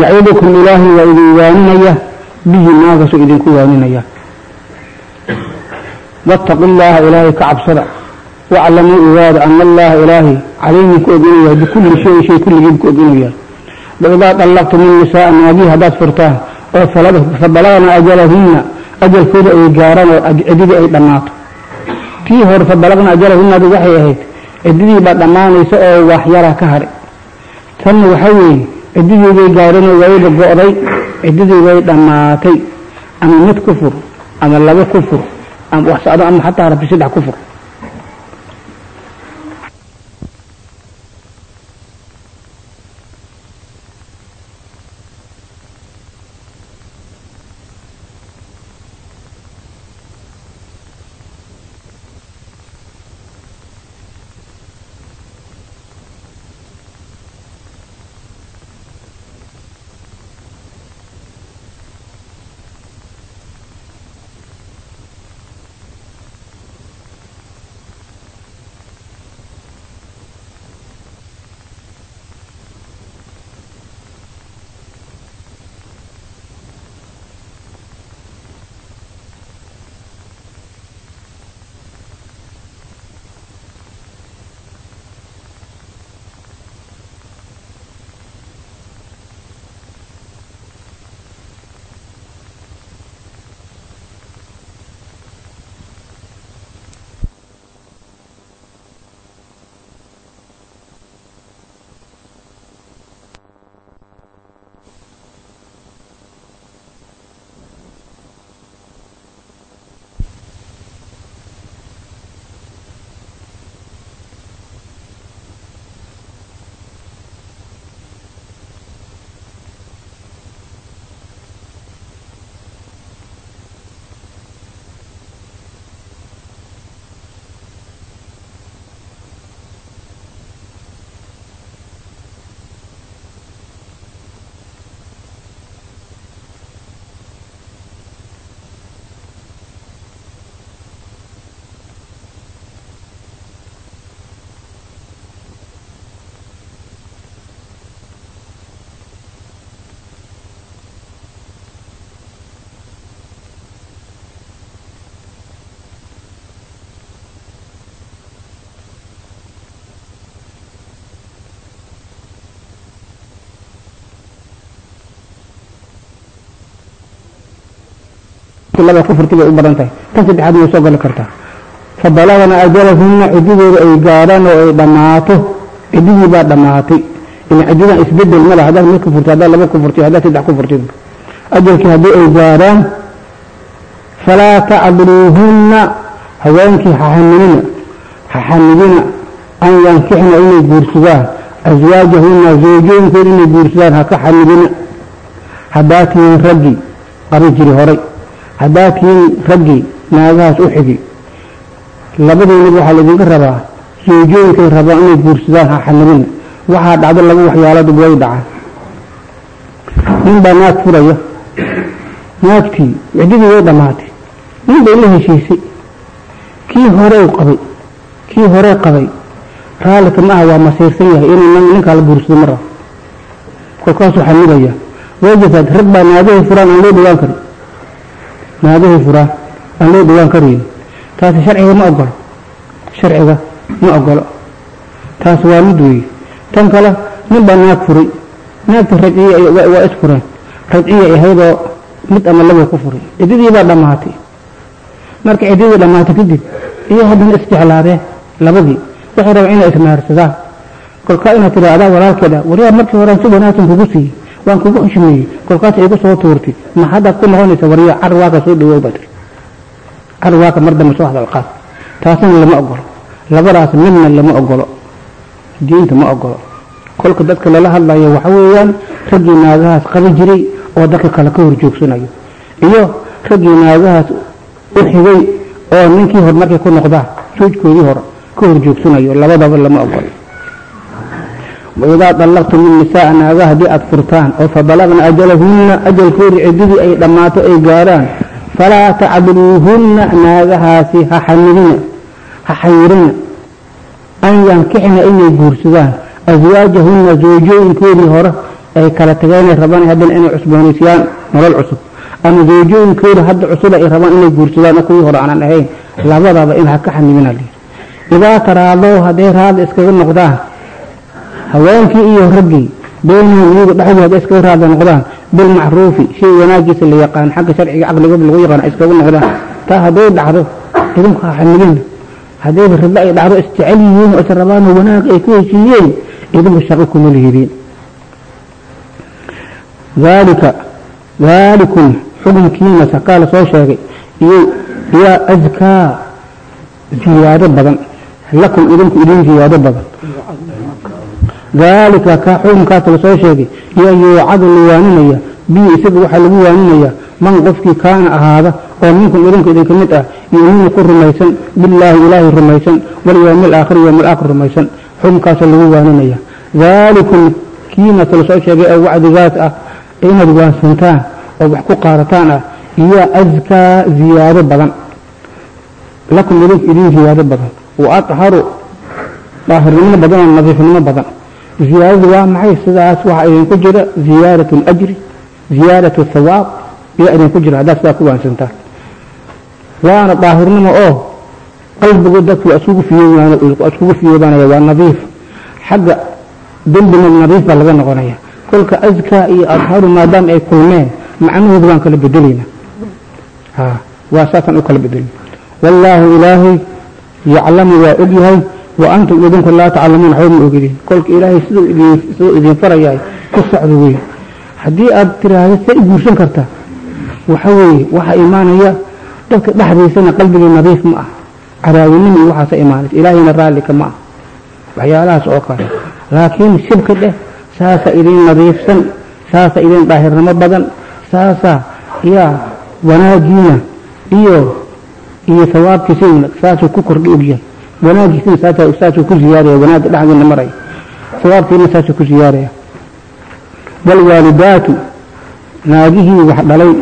yacidukum ilaahay waa idin waaninaya bihi naagaasoo idinku waaninaya waataqu llaha ilaahay ka cabsada waclamuu ogaada ana allaha ilaahay calayhim ku og inuu yahay bikulli shayin shay kulligiib ku og inuu yahay waidaa dallaqtum innisaaa oo ajalkooda ay gaaraan oo cididii ay dhammaato. Tii hore fa balaqna ajalahunadu waxay ahayd ciddadii baa dhammaanaysa oo waxyaraa ka hadhay tanna waxaa weeye ciddadii bay gaareenoo wayba go'day ciddadii way dhammaatay. Ama mid ku fur ama laba ku fur ama wax socdo ama xataa rabbi saddex ku fur laba kufurti bay u badan tahay. Tan saddexaad way soo gali kartaa. Fa balagna ajalahunna ciddidooda ay gaadhaan oo ay dhammaato. Ciddidii baa dhammaatay. Ila ciddidan isbeddel ma haddaad mid kufurti haddaad laba kufurti haddaad saddex kufurtid. Ajalkii haddii ay gaadhaan falaa tacduluuhunna haweenkii haxanibina haxanibina an yankixna inay guursadaan. Aswaajahunna zawjooyinkooda inay guursadaan haka xanibina. Haddaa tihiin raggii qabi jiri horay haddaa tihiin raggii naagahaas u xigi labadiinaba waxaa laydinka rabaa zawjooyinkay rabaan inay guursadaan ha xanibina waxaa dhacdo laba waxyaalood way dhacaan. Nin baa naag furaya. Naagtii ciddadii way dhammaatay nin bay la heshiisay. Kii horey qabay kii horey qabay raallika ma aha waa masiirsan yahay inuu ninkaa la guursado ma rabo. Kolkaasuu xanibaya wayjasaad rag baa naagahay furaan aan loo dhawaan karin naagahay furaan aan loo dhawaan karayn taasi sharciga ma ogolo sharciga ma ogolo taas waa mid weeye. Tan kale nin baa naag furay. Naagta rajciya waa is fureen. Rajciya ahaydoo mid ama laba ku furay. Ciddadii baa dhammaatay. Marka ciddadii dhammaatay kadib iyo haddana isjeclaadeen labadii. Waxay rabaan inay ismaarsadaan kolkaa inaad tira adaa walaalkeeda waryaa markii horaan si wanaagsan kugu siiyey waan kugu heshmeeyey kolkaas igu soo tuurtay. Ma haddaad ku noqonaysa waryaa car waaka soo dhawow baa tiri car waaka mar dambe soo hadal qaad. Lama ogolo. Labadaas midna lama ogolo. Diinta ma ogolo. Kolka dadka lala hadlayo waxa weeyaan raggii naagahaas qabi jiray oo dadka kale ka horjoogsanayo. Iyo raggii naagahaas u xigay oo ninkii hor markay ku noqdaan joojkoodii hore ka horjoogsanayo labadaba lama ogolo waidaa dallaqtum innisaaa naagaha haddii aada furtaan oo fabalagna ajalahunna ajalkoodii ciddidii ay dhammaato ay gaarhaan falaa tacduluuhunna naagahaasi ha xanidina ha xayirina an yankixna inay guursadaan aswaajahunna zoojooyinkoodii hore ay kala tageenay rabaan haddana inay cusboonaysiyaan nolol cusub ama zoojooyinkooda hadda cusub ay rabaan inay guursadaan kuwii hore aanan ahayn labadaba in ha ka xanibina idaa taraadow hadday raada iskaga noqdaan haweenkii iyo raggii beynahum iyagu dhexdii hadday iskaga raada noqdaan bilmacruufi shay wanaagiisa la yaqaan xagga sharciga caqligaba lagu yaqaan iskaga noqdaan. Taa hadday dhacdo idinku ha xanibina haddayba ribo ay dhacdo isjecel yihiin oo is rabaanoo wanaag ay ku heshiiyeen idinku shaqo kuma lihidiin daalika daalikum xukunkiina sakaa la soo sheegay. Iyo yaa askaa ziyaado badan. Lakum idinku idin ziyaado badan daalika kaa xukunkaas la soo sheegay yaa yuucadu la waaninaya. Bihi isaga waxaa lagu waaninaya. Man qofkii kaana ahaada oo minkum idinku idinka mid ah yuuminu ku rumaysan billaahi ilaahay rumaysan walyowmi alaakhiri yowm alaakhir rumaysan. Xukunkaasa lagu waaninaya. Daalikum kiina la sheegay ee wacdigaas ah inaad waansantaan oo wax ku qaadataan ah iyo askaa ziyaado badan. Lakum idinku idin ziyaado badan. Wa adharu daahirnimo badan oo nadiifnimo badan ziyaadadu waa maxay sidaas waxaa idinku jira ziyaadatu اlajri ziyaadatu thawaab ayaa idinku jira haddaad sidaa ku waansantaan waana daahirnimo oo qalbigu dadku waa isugu fiyoobanaya waa nadiif xagga dembina nadiif baa laga noqonaya kolka askaa iyo adharu maadaama ay kulmeen macnahoodu waan kala bedelayna waa saasaan u kala bedelin wallaahu ilaahay yaclamu waa og wa antum idinku laa taclamuun waxba ma ogidin. Kolka ilaahay siduu siduu idin farayahay ku socdo wey haddii aad tiraahdo say i guursan kartaa waxa weeye waxaa imaanaya dadka dhexdiisana qalbigii nadiif ma ah. Caraawinimo iyo waxaasa imaanaysa. Ilaahayna raallika ma ah. Waxyaalahaas oo kale. Laakiin shibka dheh saasa idin nadiifsan saasa idin daahirnimo badan sawaabkiisina saasuu ku ziyaaraya wanaagga dhexdiina maraya sawaabkiina saasuu ku ziyaaraya. Waalwaalidaatu naagihii wax dhalay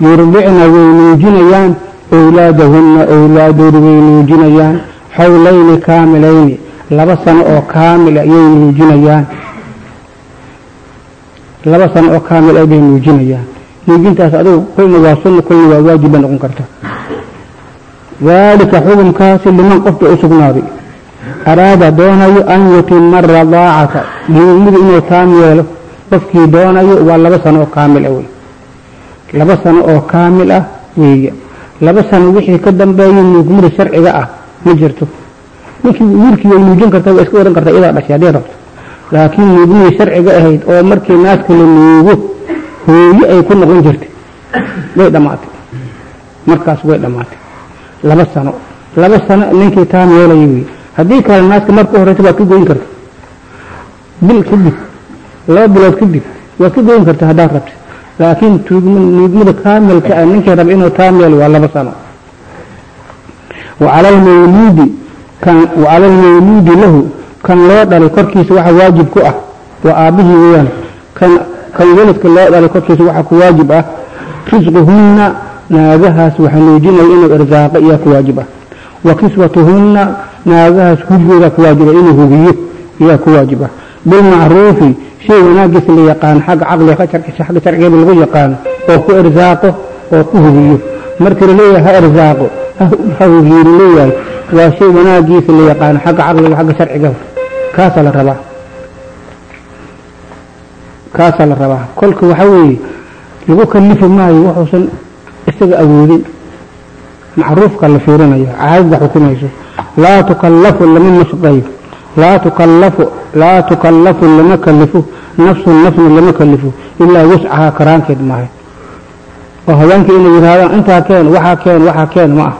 yurdicna way nuujinayaan owlaadahunna owlaadoodu way nuujinayaan. Xawlayni kaamilayni laba sano oo kaamil ayay nuujinayaan. Laba sano oo kaamil ay bay nuujinayaan. Nuujintaas adigu kolna waa sunna kolna waa waajib bay noqon karta daalika xukunkaasi liman qofba u sugnaaday araada doonayo an yutima radaacata nuugmadu inuu taam yeelo qofkii doonayo waa laba sano oo kaamil ah wey laba sano oo kaamil ah weeye laba sano wixii ka dambeeya nuugmada sharciga ah ma jirto ninkii wiilkii way nuujin kartaa waa iska ohan kartaa iyadaa dhashay haddii rabto laakiin nuugmadii sharciga ahayd oo markii naaska la nuugo hooyo ay ku noqon jirtay way dhammaatay markaas way dhammaatay laba sano. Laba sano ninkii taam yeelaya wey haddii kale naaska marka horeysa waad ka goyn karta. Bil kadib laba bilood kadib waad ka goyn karta haddaad rabta laakiin nuugmada kaamilka ah ninkii raba inuu taam yeelo waa laba sano. Wacala almawluudi kan wacala almawluudi lahu kan loo dhalay korkiisa waxa waajib ku ah. Waa aabbihii weyaan kan kan weladka loo dhalay korkiisa waxa ku waajib ah. Risquhunna naagahaas waxa nuujinaya inuu irsaaqo iyaa ku waajib ah. Wa kiswatuhunna naagahaas hujgooda ku waajiba inuu hubiyo iyaa ku waajib ah. Bilmacruufi shay wanaagiisa la yaqaano xagga caqliga xagga sharcigeeda lagu yaqaano oo ku irsaaqo oo ku hubiyo. Markii la leeyahay ha irsaaqo ha hubiyo la leeyahay waa shay wanaagiisa la yaqaano xagga caqliga xagga sharciga. Kaasaa la rabaa. Kaasaa la rabaa. Kolka waxaa weeye lagu kalifi maayo wuxuusan isaga awoodin. Macruufka la fiirinayo caadada xukumayso laa tukallafu lama mashqayo laa tukallafu laa tukallafu lama kalifo nafsun nafna lama kalifo ilaa wuscahaa karaankeed maahay oo haweenka inay yidhaahdaan intaa keen waxaa keen waxaa keen ma ah.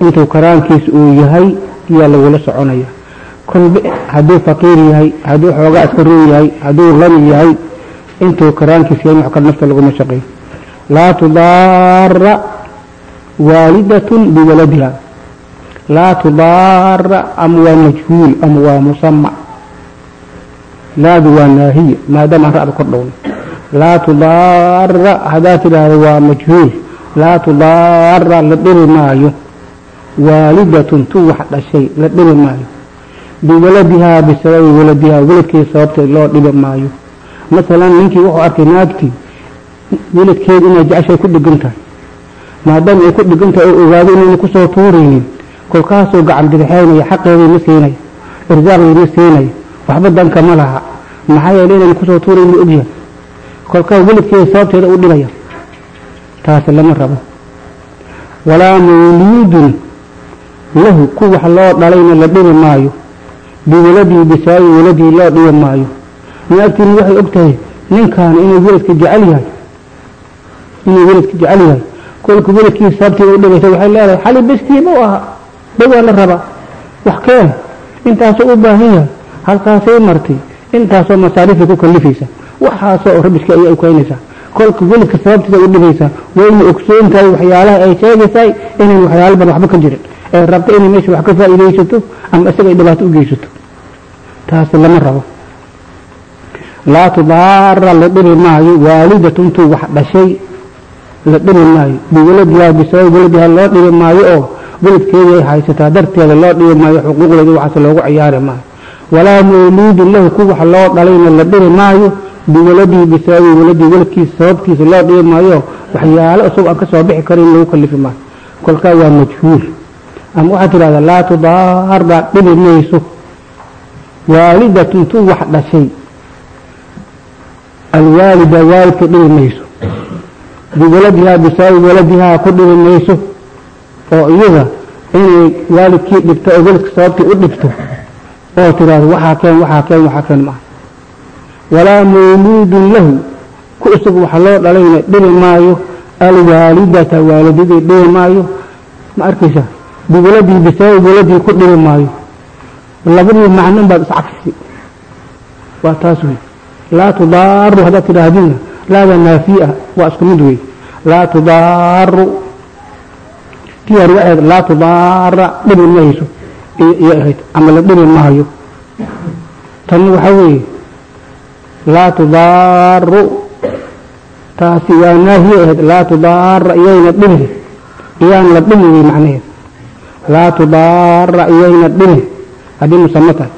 Intuu karaankiisa uu yahay ayaa lagula soconaya. Kolba hadduu faqiir yahay hadduu xoogaa iska roon yahay hadduu qani yahay intuu karaankiisa yahay wax kale nafta laguma shaqeeyo laa tudaara waalidatun biwaladiha laa tudaara ama waa majhuul ama waa musama laadu waa naahiya maadaama ra'da kor dhowno laa tudaara haddaad tidhaahdo waa majhuul laa tudaara la dhibi maayo waalidatun tu wax dhashay la dhibi maayo biwaladihaa bisababi waladihaa weladkeeda sababteed loo dhibi maayo masalan ninkii wuxuu arkay naagtii weladkeeda inay jeceshay ku dhigan tahay. Maadaama ay ku dhigan tahay oo ogaado inayna ku soo tuuraynin kolkaasuu gacan bidixeynaya xaqeedayma siinaya irsaaqdayma siinaya waxba danka ma laha. Maxaa yeele inayna ku soo tuuraynin ogyahay kolkaa weladkeeda sababteeda u dhibaya. Taasi lama rabo. Walaa mawluudun lahu ku wax loo dhalayna la dhibi maayo. Biwaladii bisaayi waladii loo dhibi maayo. Naagtiina waxay og tahay ninkaana inuu weladka jecel yahay inuu weladka jecel yahay kolka weladkii sababtii u dhibaysa waxay leedahay xali bestiiba u ahaa. Dhawaa la rabaa. Wax keen. Intaasoo u baahan yahay. Halkaasay martay. Intaasoo masaariifay ku kalifaysa waxaasoo rabishka ayay u keenaysaa kolka weladka sababtiisa u dhibaysaa wayna ogsoon tahay waxyaalaha ay sheegaysaay inayn waxyaalo badan waxba ka jirin. Ee rabta inay meesha wax ka faa'iidaysato ama isaga ay dhibaato u geysato. Taasi lama rabo. Laa tudaara la dhibi maayo. Waalidatuntuu wax dhashay la dhibi maayo. Biwaladihaa bisabab waladihaa loo dhibi maayo oo weladkeedii ay haysataa darteeda loo dhibi maayo xuquuqdeeda waxaase loogu ciyaari maayo. Walaa mawluudin lahu ku wax loo dhalayna la dhibi maayo. Biwaladii bisababi waladii weladkiisa sababtiisa loo dhibi maayo. Waxyaalo isagoo aan ka bixi karin lagu kalifi maayo. Kolkaa waa majhuul. Ama waxaad tidhahdaa laa tudaara dhibi mayso. Waalidatun tu wax dhashay. Alwaalida waalidka dhibi mayso biwaladihaa bisababi waladihaa ku dhibi mayso oo iyada inay waalidkii dhibto oo weladka sababtii u dhibto oo tidhaahdo waxaa keen waxaa keen waxaa keen maaha walaa mawluudun lahu ku isagu waxa loo dhalayna dhibi maayo alwaalidata waalidadii dhibi maayo. Ma arkaysa? Biwaladii bisababi waladii ku dhibi maayo. Labadii macnon baad iscagsi waa taas wey laa tudaaru haddaad tidhaahdina laada naafiya waa isku mid wey laa tudaaru. Waxay ahayd laa tudaara dhibi mayso iyay ahayd ama la dhibi maayo tanna waxaa weeye laa tudaaru. Taasi waa naahiye ahayd laa tudaara iyayna dhibi iyaan la dhibi wey macnaheed laa tudaara iyayna dhibi haddii musamo tahay.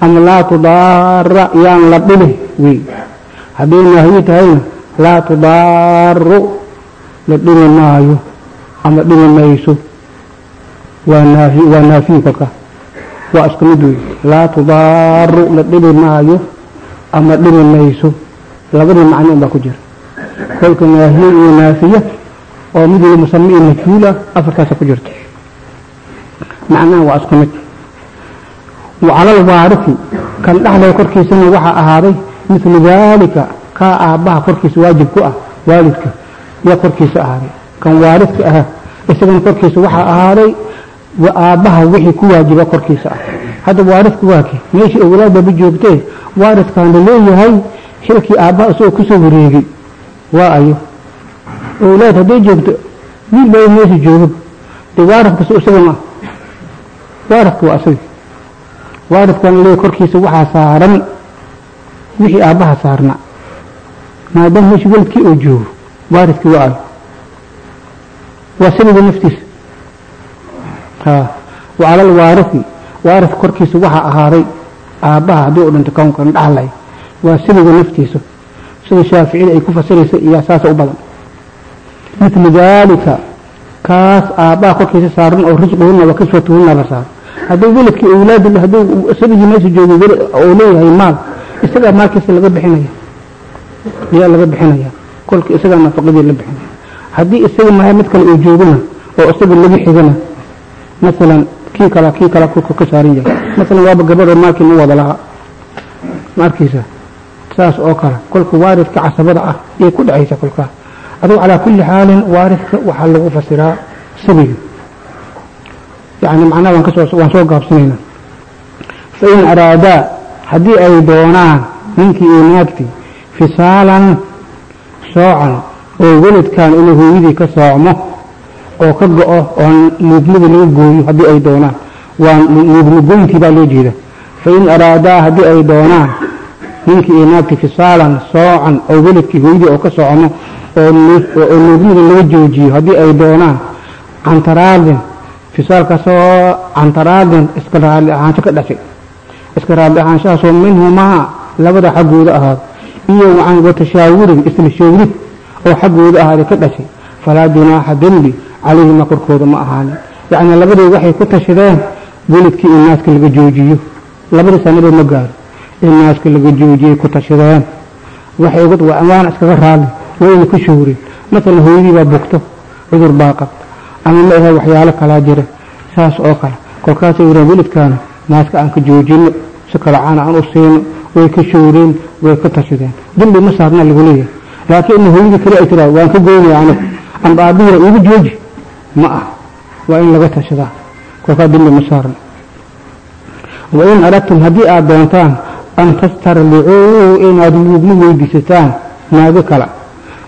Ama laa tudaara yaan la dhibi wey haddii naahiye tahayna laa tudaaru la dhibi maayo ama dhibi mayso. Waa naafiyi kolka. Waa isku mid wey laa tudaaru la dhibi maayo ama dhibi mayso. Labadii macno un baa ku jira. Kolka naahiye iyo naafiye oo mid waliba musame iyo majhuul ah afarkaasa ku jirta. Macnaha waa isku mid. Wacalal waarisi kan dhexlaya korkiisana waxaa ahaaday mithlu daalika kaa aabbaha korkiisa waajib ku ah waalidka yaa korkiisa ahaaday kan waariska ah isagana korkiisa waxaa ahaaday aabbaha wixii ku waajiba korkiisa ah. Hadda waarisku waa kii meeshii owlaad baba joogtee waariskaan la leeyahay xilkii aabbaha isagoo ku soo wareegay. Waa ayo. Owlaad hadday joogto wiil baa meesha joogo dee waariskasi isagan ah. Waa isaga. Waariskaan la korkiisa waxaa saaran wixii aabbaha saarnaa maadaama meesha weladkii oo joogo waariskii waa ayo waa sabaga naftiisa. Wacala alwaarisi waaris korkiisa waxaa ahaaday aabbaha haddii u dhinto kownkan dhaxlay. Waa sabaga naftiisa. Sida shaaficida ay ku fasiraysa iyo saasa u badan. Mithlu daalika kaas aabbaha korkiisa saaran oo risquhunna wa kiswatuhunna la saaro. Haddii weladkii owlaad hadduu sabigii meesha joogay oo leeyahay maal isagaa maalkiisa laga bixinaya. Ayaa laga bixinaya. Kolka isagaa nafaqadii la bixinaya. Haddii isaga mahay mid kale uu joogana oo isaga lagu xigana masalan kii kala kii kala kolka ka saaran yahay. Masalan waaba gabadho maalkii ma wada lahaa. Ma saas oo kale. Kolka waaridka casabada ah ayay ku dhacaysa kolkaa adugu calaa kulli xaalin waaridka waxaa lagu fasiraa sabiga yani macnaha waan ka soo waan soo gaabsanaynaa. Fa in araadaa haddii ay doonaan ninkii iyo naagtii fisaalan soocan oo weladkan inuu hooyadii ka soocmo oo ka go-o oo nuugmada laga gooyo haddii ay doonaan. Waa nuugmagoyntii baa loo jeeda fa in araadaa haddii ay doonaan ninkii iyo naagtii fisaalan soocan oo weladkii hooyadii oo ka soocmo oo nuugmada laga joojiyo haddii ay doonaan cantaraadin fisaalkaasoo cantaraadin iska raali ahaansho ka dhashay iska raali ahaanshahaasoo minhumaa labada xaggooda ahaado iyo watashaawurin isla shawrid oo xaggooda ahaaday ka dhashay. Falaa junaaxa dembi calayhima korkooda ma ahaanin. Yacni labadii waxay ku tashadeen weladkii in naaska laga joojiyo. Labadii sanadoo ma gaaro in naaska laga joojiyay ku tashadeen. Waxay waana iskaga raali wayna ku shawreen masalan hooyadii baa bugto cudur baa qabta. Ama ma ahe waxyaalo kalaa jira saas oo kale. Kolkaasay yidhahan welidkaana naaska aan ka joojino si kale caana aan u siino way ka showreen way ka tashadeen dembi ma saarna lagu leeyahay. Laakiin in hooyadii kale ay tiraa waan ka goynaya anigu. Amba aabihira iigu jooji. Ma ah waa in laga tashadaa kolkaa dembi ma saarna. Wain aradtum haddii aada doontaan an tastarlicuu inaad nuugma weydiisataan naago kale.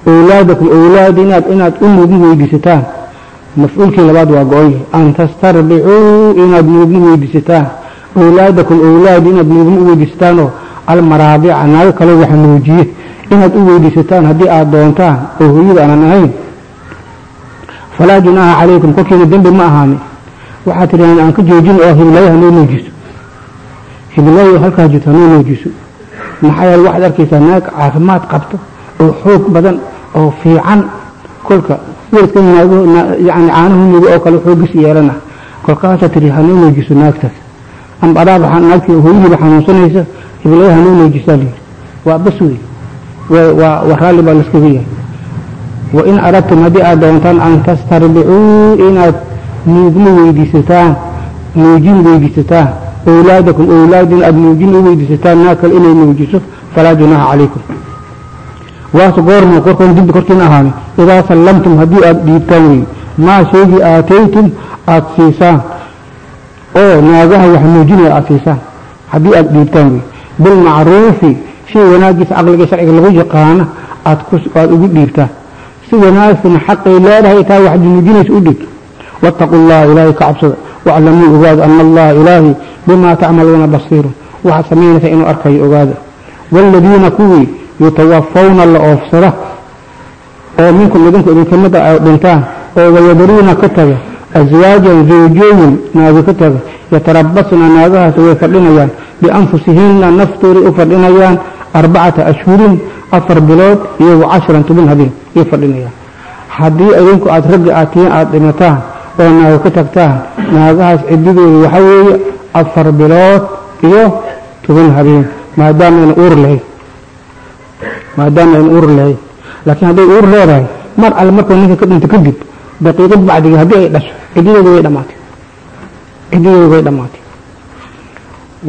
Owlaadakum owlaad inaad inaad u nuugma weydiisataan mafcuulkii labaad waa go-on yahay an tastarbicuu inaad nuugma weydiisataan owlaadakum owlaad inaad nuugma u weydiisataan oo almaraabica naago kale waxa nuujiye. Inaad u weydiisataan haddii aada doontaan oo hooyada aanan ahayn. Falaa junaaha calaykum kolkiina dembi ma ahaani. Waxaad tidhahdeen aan ka joojin oo hiblaayo hanoo nuujiso. Hiblaayo halkaa jirto hanoo nuujiso. Maxaa yeele waxaad arkaysaa naag caafimaad qabto oo xoog badan oo fiican. Kolka weladka naago yani caanahu nuugo oo kale xoogis yeelana. Kolkaasaa tidhi hanoo nuujiso naagtaas amba adaa naagtii hooyadiiba xanuunsanaysa hiblaayo hanoo nuujisaa layidhi waa bas wey waa raalli baa laskaga yahay wain aradtum haddii aad doontaan an tastarbicuu inaad nuugma weydiisataan nuujin weydiisataan owlaadakum owlaadin aad nuujin u weydiisataan naa kale inay nuujiso falaa junaaha calaykum. Waase goorma korkoon dibbi korkiina ahaani. Idaa sallamtum haddii aad dhiibtaan wey maa shaygii aataytum aad siisaan oo naagaha wax nuujinaya aad siisaan. Haddii aad dhiibtaan bilmacruufi shay wanaagiisa caqliga sharciga lagu yaqaana aad ugu dhiibtaan. Si wanaagsan xaqay leedahay taa wax nuujinaysa u dhiib waataquu allaha ilaahay ka cabsada waclamuu ogaada ana allaha ilaahi bimaa tacmaluuna basiirun. Waxaad samaynaysa inuu arkayo ogaada. Waaladiina kuwii yutawafawna la oofsada. Oo minkum idinku idinkamida ay dhintaan. Oo wayadaruuna ka taga aswaajan zawjooyin naagi ka taga yatarabasna naagahaas way fadhinayaan bianfusihinna naftooday u fadhinayaan arbacata ashhurin afar bilood iyo cashran toban habeen ay fadhinayaan haddii idinku aada ragga aad tihiin aada dhimataan oo naago ka tagtaan naagahaas ciddidooda waxaa weeye afar bilood iyo toban habeen maadaama ayna uur lahayn maadaama ayna uur lahayn laakiin hadday uur leedahay mar alle markuu ninka ka dhinto kadib daqiiqad bacdiga haddii ay dhasho ciddidooda way dhammaatay. Ciddidooda way dhammaatay.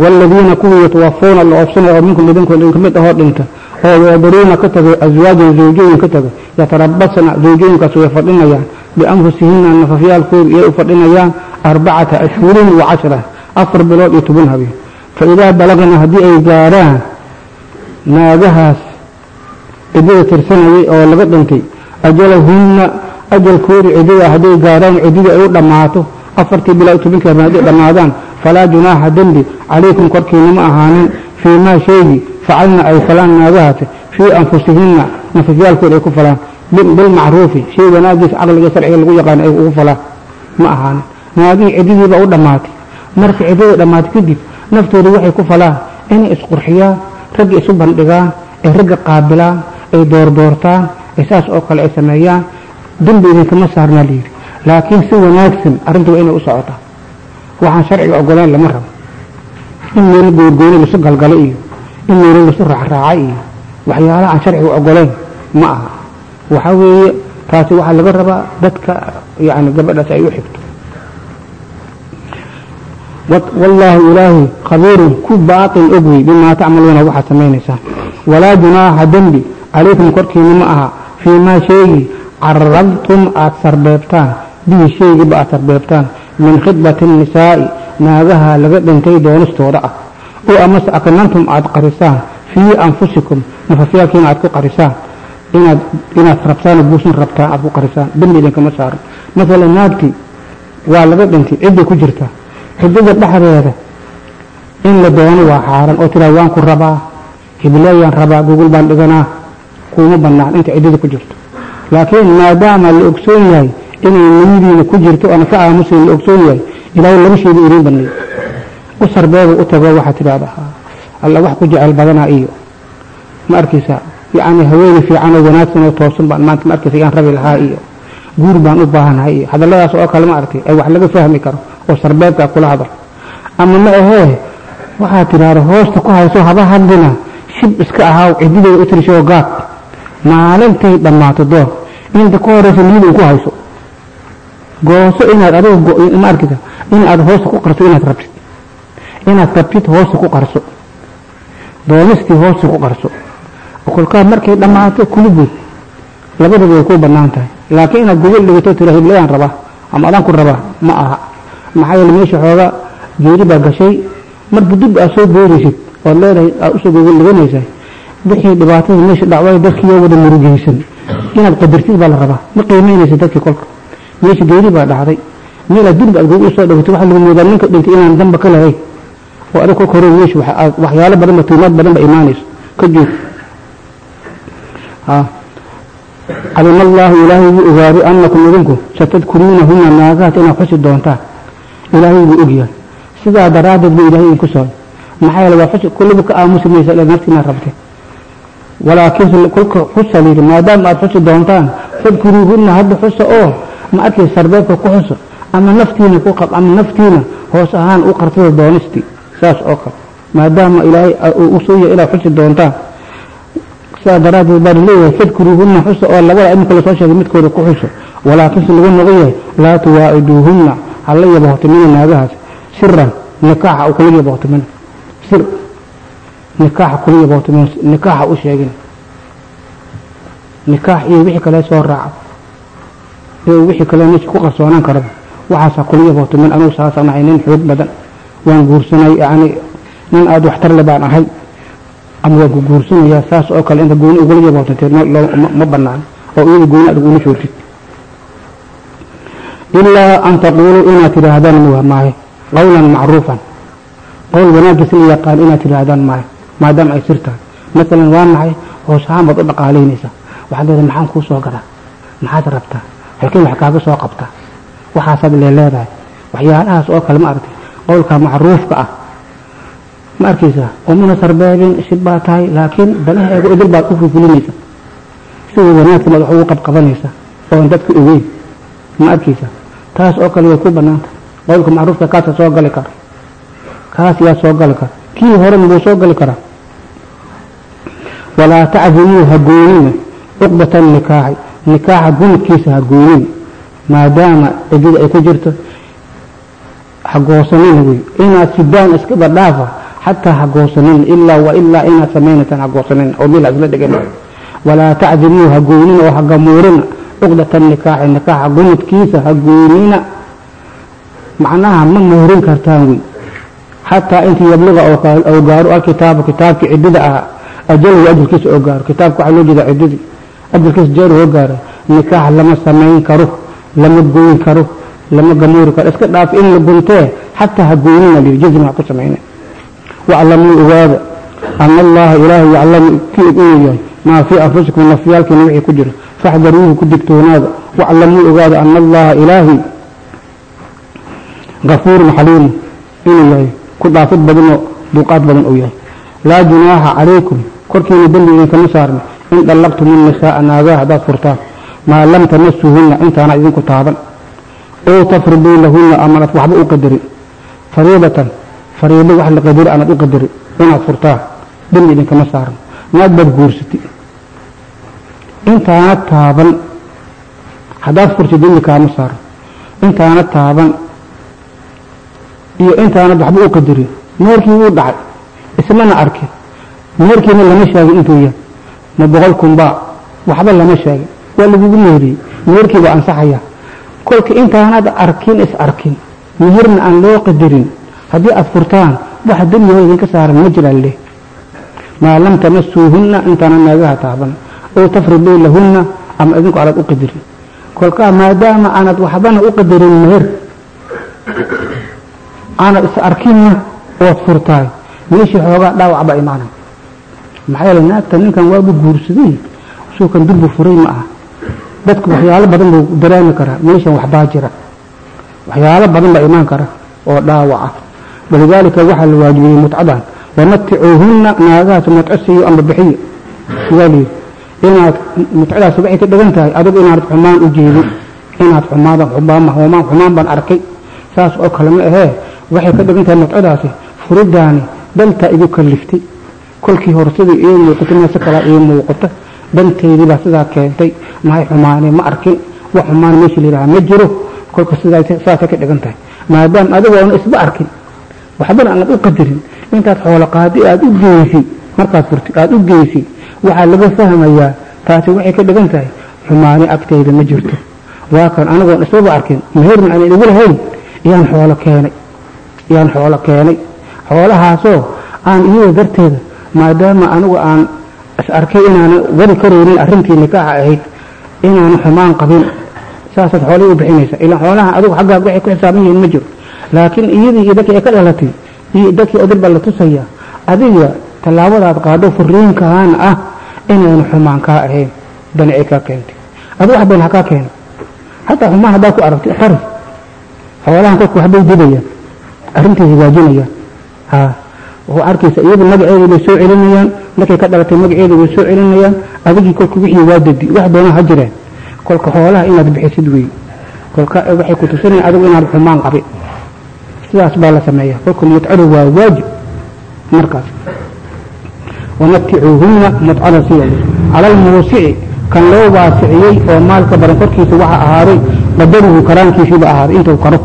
Waaladiina kuwii yatawafauna la oofsanaya oo minkum idinku idinka mid ahoo dhinta oo yadaruuna ka tagay aswaajan zawjooyin ka tagay yatarabasna zawjooyinkaas way fadhinayaan. Bianfusihina nafafyaalkooda iyay u fadhinayaan arbacata ashhurin wa cashra afar bilood iyo toban habeen. Fa idaa balagna haddii ay gaarhaan naagahaas ciddada tirsanayay oo laga dhintay ajalahunna ajalkoodii ciddada hadday gaarhaan ciddadii ay u dhammaato afartii tobankii habeen hadday dhammaadaan falaa junaaxa dembi calaykum korkiina ma ahaanin fii maa shaygii facalna ay falaan naagahaasi fii anfusihinna nafafyaalkooda ay ku falaan bilmacruufi shay wanaagiisa caqliga sharciga lagu yaqaano ay ugu falaan ma ahaanin. Naagihii ciddadiiba u dhammaatay. Marka ciddada dhammaatay kadib naftooda waxay ku falaan inay isqurxiyaan ragga isu bandhigaan ay ragga qaabilaan ay doordoortaan ay saas oo kale ay sameeyaan dembi idinkama saarnaa layidhi laakiin si wanaagsan arrinta waa inay u socotaa. Waxaan sharciga ogoleen lama rabo. In meelo goorgooni lasu galgalo iyo in meelo lasu raacraaca iyo waxyaalaha aan sharciga ogoleen ma aha. Waxaa weeye taasi waxaa laga rabaa dadka yani gabadhaas ay u xigto. Wallaahu ilaahi khabiirun ku baatin ogwey bimaa tacmaluuna waxaad samaynaysaan. Walaa junaaxa dembi calaykum korkiina ma aha. Fii maa sheegi carabtum aada sarbeebtaan bihi sheygiiba aada sarbeebtaan min khidbati nisaa'i naagaha laga dhintay doonistooda ah oo amase aknantum aada qarisaan fii anfusikum nafafyaalkiina aad ku qarisaan inaad inaad rabtaan guusan rabtaan aad ku qarisaan dembi idinkama saaran masalan naagtii waa laga dhintay cidday ku jirtaa ciddada dhexdeeda in la doono waa xaaran oo tiraa waan ku rabaa hibleeyaan rabaa gogol baan dhiganaa kuuma bannaan inta ciddada ku jirto laakiin maadaama la ogsoon yahay inay niyadiina ku jirto oona ka aamusayn la ogsoon yahay ilaahay laba shayba idiin baneeyey u sarbeeba u tago waxaad tidhahdaa alla wax ku jecel badanaa iyo. Ma arkaysaa yacni haweeney fiican oo wanaagsan oo toosan baan maanta ma arkaysa yaan rabi lahaa iyo. Guur baan u baahanahay iyo. Hadalladaas oo kale ma aragtay ay wax laga fahmi karo oo sarbeebkaa kula hadal ama ma ahee waxaad tidhaahda hoosta ku hayso haba hadlina shib iska ahaaw cidideeda u tirishoo gaad maalintay dhammaato door inta ka horeysa niyada ku hayso. Gooso inaad adiga ma arkita inaad hoosta ku qarso inaad rabtid inaad rabtid hoosta ku qarso. Doonistii hoosta ku qarso. Kolkaa markay dhammaato kulubud labadaba way ku bannaan tahay. Laakiin inaad gogol dhigato tira hiblayaan rabaa ama adaan ku rabaa ma aha. Maxaa yeele meesha xoogaa geeri baa gashay. Marba dib aad soo booraysid ood leedahay aad u soo gogol dhiganaysaa wixii dhibaatada meesha dhacway dadkiioo wada murugaysan. Inaad qadartid baa la rabaa. Ma qiimaynaysa dadkii kolka meesha geeri baa dhacday. Meelaad durba aad gogol u soo dhawatay waxaa lagu moodaa ninka dhintay inaan damba ka lahayn. Oo adag kolka hore meesha waxyaalo badanba tuumaad badan ba imaanayso. Ka joog calima allaahu ilaahay wuu ogaaday annakum idinku satadkuruunahuna naagahaas inaad xusi doontaan. Ilaahay wuu ogyahay sidaa daraaddeed buu ilahay idinku socday maxaa yeele waa xusi kulliba ka aamusi maysa ila naftiinaad rabtay walaakiinse kolka xusa layidhi maadaama aad xusi doontaan fadkuruuhunna hadda xusa oo ma arkaysa sarbeebka ku xuso ama naftiina ku qab ama naftiina hoos ahaan u qartada doonistii saas oo kale. Maadaama ilaahay uu u soo yahay inaad xusi doontaan. Sidaa daraaddeed baa la leeyahay fadkuruuhunna xusa oo labada iminka la soo sheegay midkooda ku xuso walaakiinse lagu noqon yahay laa tuwaaciduuhunna hala yabohtimina naagahaas. Siran nikaaxa u kula yabohtimina sir nikaaxa kula yabohtimina nikaaxa u sheegin. Nikaax iyo wixii kale soo raaca iyo wixii kale meesha ku qarsoonaan karaba waxaasaa kula yabohtimin anugu saasaan ahay nin xoog badan. Waan guursanay yani nin aada waxtarle baan ahay. Ama waan ku guursanayaa saas oo kale inta gooni ugula yabohtanteed ma banaan oo iyada gooni adag ula joogtid ilaa an taquuluu inaad tidhaahdaan maahe qawlan macruufan. Qowl wanaaggiisa la yaqaan inaad tidhaahdaan maahe maadaama ay sir tahay waa nahay hoos u dhaqaalaynaysaa waxaad leedahay maxaan kuu soo gadaa maxaad rabtaa halkeen wax kaaga soo qabtaa waxaasaad leeleedahay waxyaalahaas oo kale ma aragtay. Qowlka macruufka ah. Ma arkaysaa umuna sarbeebin shib tahay laakiin danaheega idil baad u fulfulinaysa sida wanaagsan baad wax ugu qabqabanaysaa oon dadka ogeyn. Ma arkaysaa taas oo kale way ku banaanta qowlka macruufka kaasa soo gali kara kaas yaa soo gali kara kii horena wuu soo gali karaa walaa tacdimuu ha goonina cuqbata nikaaxi nikaaxa gunudkiisa ha goonina maadaama cidida ay ku jirto ha goosanina wey inaad sidaan iskaba dhaafa xataa ha goosanina ilaa wa ilaa inaad samaynataan ha goosanina oo mil isla dhigan walaa tacdimuu ha goonina oo ha gamuurina cuqdata nikaaxi nikaaxa gunudkiisa ha goonina. Macnaha ma muurin kartaan wey xataa intii yabliga oo gaaro alkitaaba kitaabkii ciddada ahaa ajalahu ajalkiisa oo gaaro. Kitaabka waxaa loo jeedaa ciddadii. Ajalkiisa jeer oo gaaro nikaax lama samayn karo lama goyn karo lama gamuuri karo. Iska dhaaf in la guntee xataa ha goynina lihi jazm ha ku samayna waclamuu ogaada ana allaha ilaahay yaclamu kii og inuu yahay. Maa fii anfusikum nafyaalkiina wixii ku jiro faxdaruuhu ku digtoonaada. Waclamuu ogaada ana allaha ilaahay. Gafuurun xaliimun inuu yahay ku dhaafid badanoo duuqaad badan uu yahay. Laa junaaxa calaykum korkiina dembi idinkama saarna in dhallaqtum innisaaa naagaha haddaad furtaan. Maa lam tamasuhunna intaana idinku taaban. Oo tafriduu lahunna amanad waxba u qadarin fariidatan fariido wax la qadari aanad u qadarin inaad furtaan dembi idinkama saarna naag baad intaana taaban haddaad furtid dembi kaama saarno intaana taaban iyo intaanad waxba u qadarin meerkii wuu dhacay ismana arkin meerkiina lama sheegin intuu yahay ma boqol kunbaa waxba lama sheegin waa lagugu meeriyey meerkii baa ansaxaya kolka intaanad arkin is arkin meherna aan loo qadarin haddii aad furtaan waxa dembiho idinka saaran ma jiraan leh. Maa lam tamasuuhunna intaana naagaha taaban oo tafriduu lahunna ama idinku aanad u qadarin kolkaa maadaama aanad waxbana u qadarin meher aanad is arkinna ood furtaay meeshii xoogaa dhaawac baa imaanay maxaa yeele naagta ninkan waabu guursaday suukan durbu furay ma aha. Dadku waxyaalo badan buu dareemi karaa meeshan waxbaa jira. Waxyaalo badan baa imaan kara oo dhaawac ah walidaalika waxaa la waajibiyey mutcadan wamaticuuhunna naagahaas mutco siiyo ama bixiyo sidaa inaad mutcadaas waxay ka dhigan tahay adigu inaad xumaan u jeedin inaad xumaada xumaan xumaan baan arkay. Saas oo kale ma ahee waxay ka dhigan tahay mutcadaasi furidaani dantaa igu kaliftay kolkii hore sidai ii muuqatay mase kalaa ii muuqata danteydii baa sidaa keentay maxay xumaanay ma arkin wax xumaan meesha layidhaha ma jiro kolka sidaasay ka dhigan tahay. Maadaama adigoona isba arkin waxbana aanad u qadarin intaad xoolo qaadi aada u geysi markaad furti aada u geysi waxaa laga fahmayaa taasi waxay ka dhigan tahay xumaani agtayda ma jirto. Waa kan anigoon isbaba arkin meherna aan igu lahayn yaan xoolo keenay yaan xoolo keenay xoolahaasoo aan iyada darteeda maadaama anigu aan is arkay inaanan wadi karaynin arrintii nikaaxa ahayd inaanan xumaan qabin. Saasaad xoolihii u bixinaysa. Ilaa xoolaha adigu xaggaaga waxay ku xisaaban yihiin ma jiro. Laakiin iyadii iyo dadkii ay ka dhalatay iyo dadkii odir baa la tusaya adiga tallaabadaad qaado furiinkaana ah inaynu xumaan kaa ahayn. Dani ay kaa keentay. Adi wax bayn ha keena hataa xumaan haddaa ku aragtay qari xoolahan kolku waxbay dibayaan arrintii hagaajinayaan ha wuxuu arkaysa iyadu magaceeda bay soo celinayaan markay ka dhalatay magaceeda way soo celinayaan adigii kolka wixii waa dadi wax doona ha jireen. Kolka xoolaha inaad bixisid wey kolka waxay ku tusinayaan adigu inaad xumaan qabin sidaas baa la sameeya kolka mutcadu waa waajib markaas. Wamaticuuhunna mutcada sii cala kan loo waasiciyey oo maalka badan korkiisa waxa ahaaday qadaruhu karaankiisiiba ahaaday intuu karo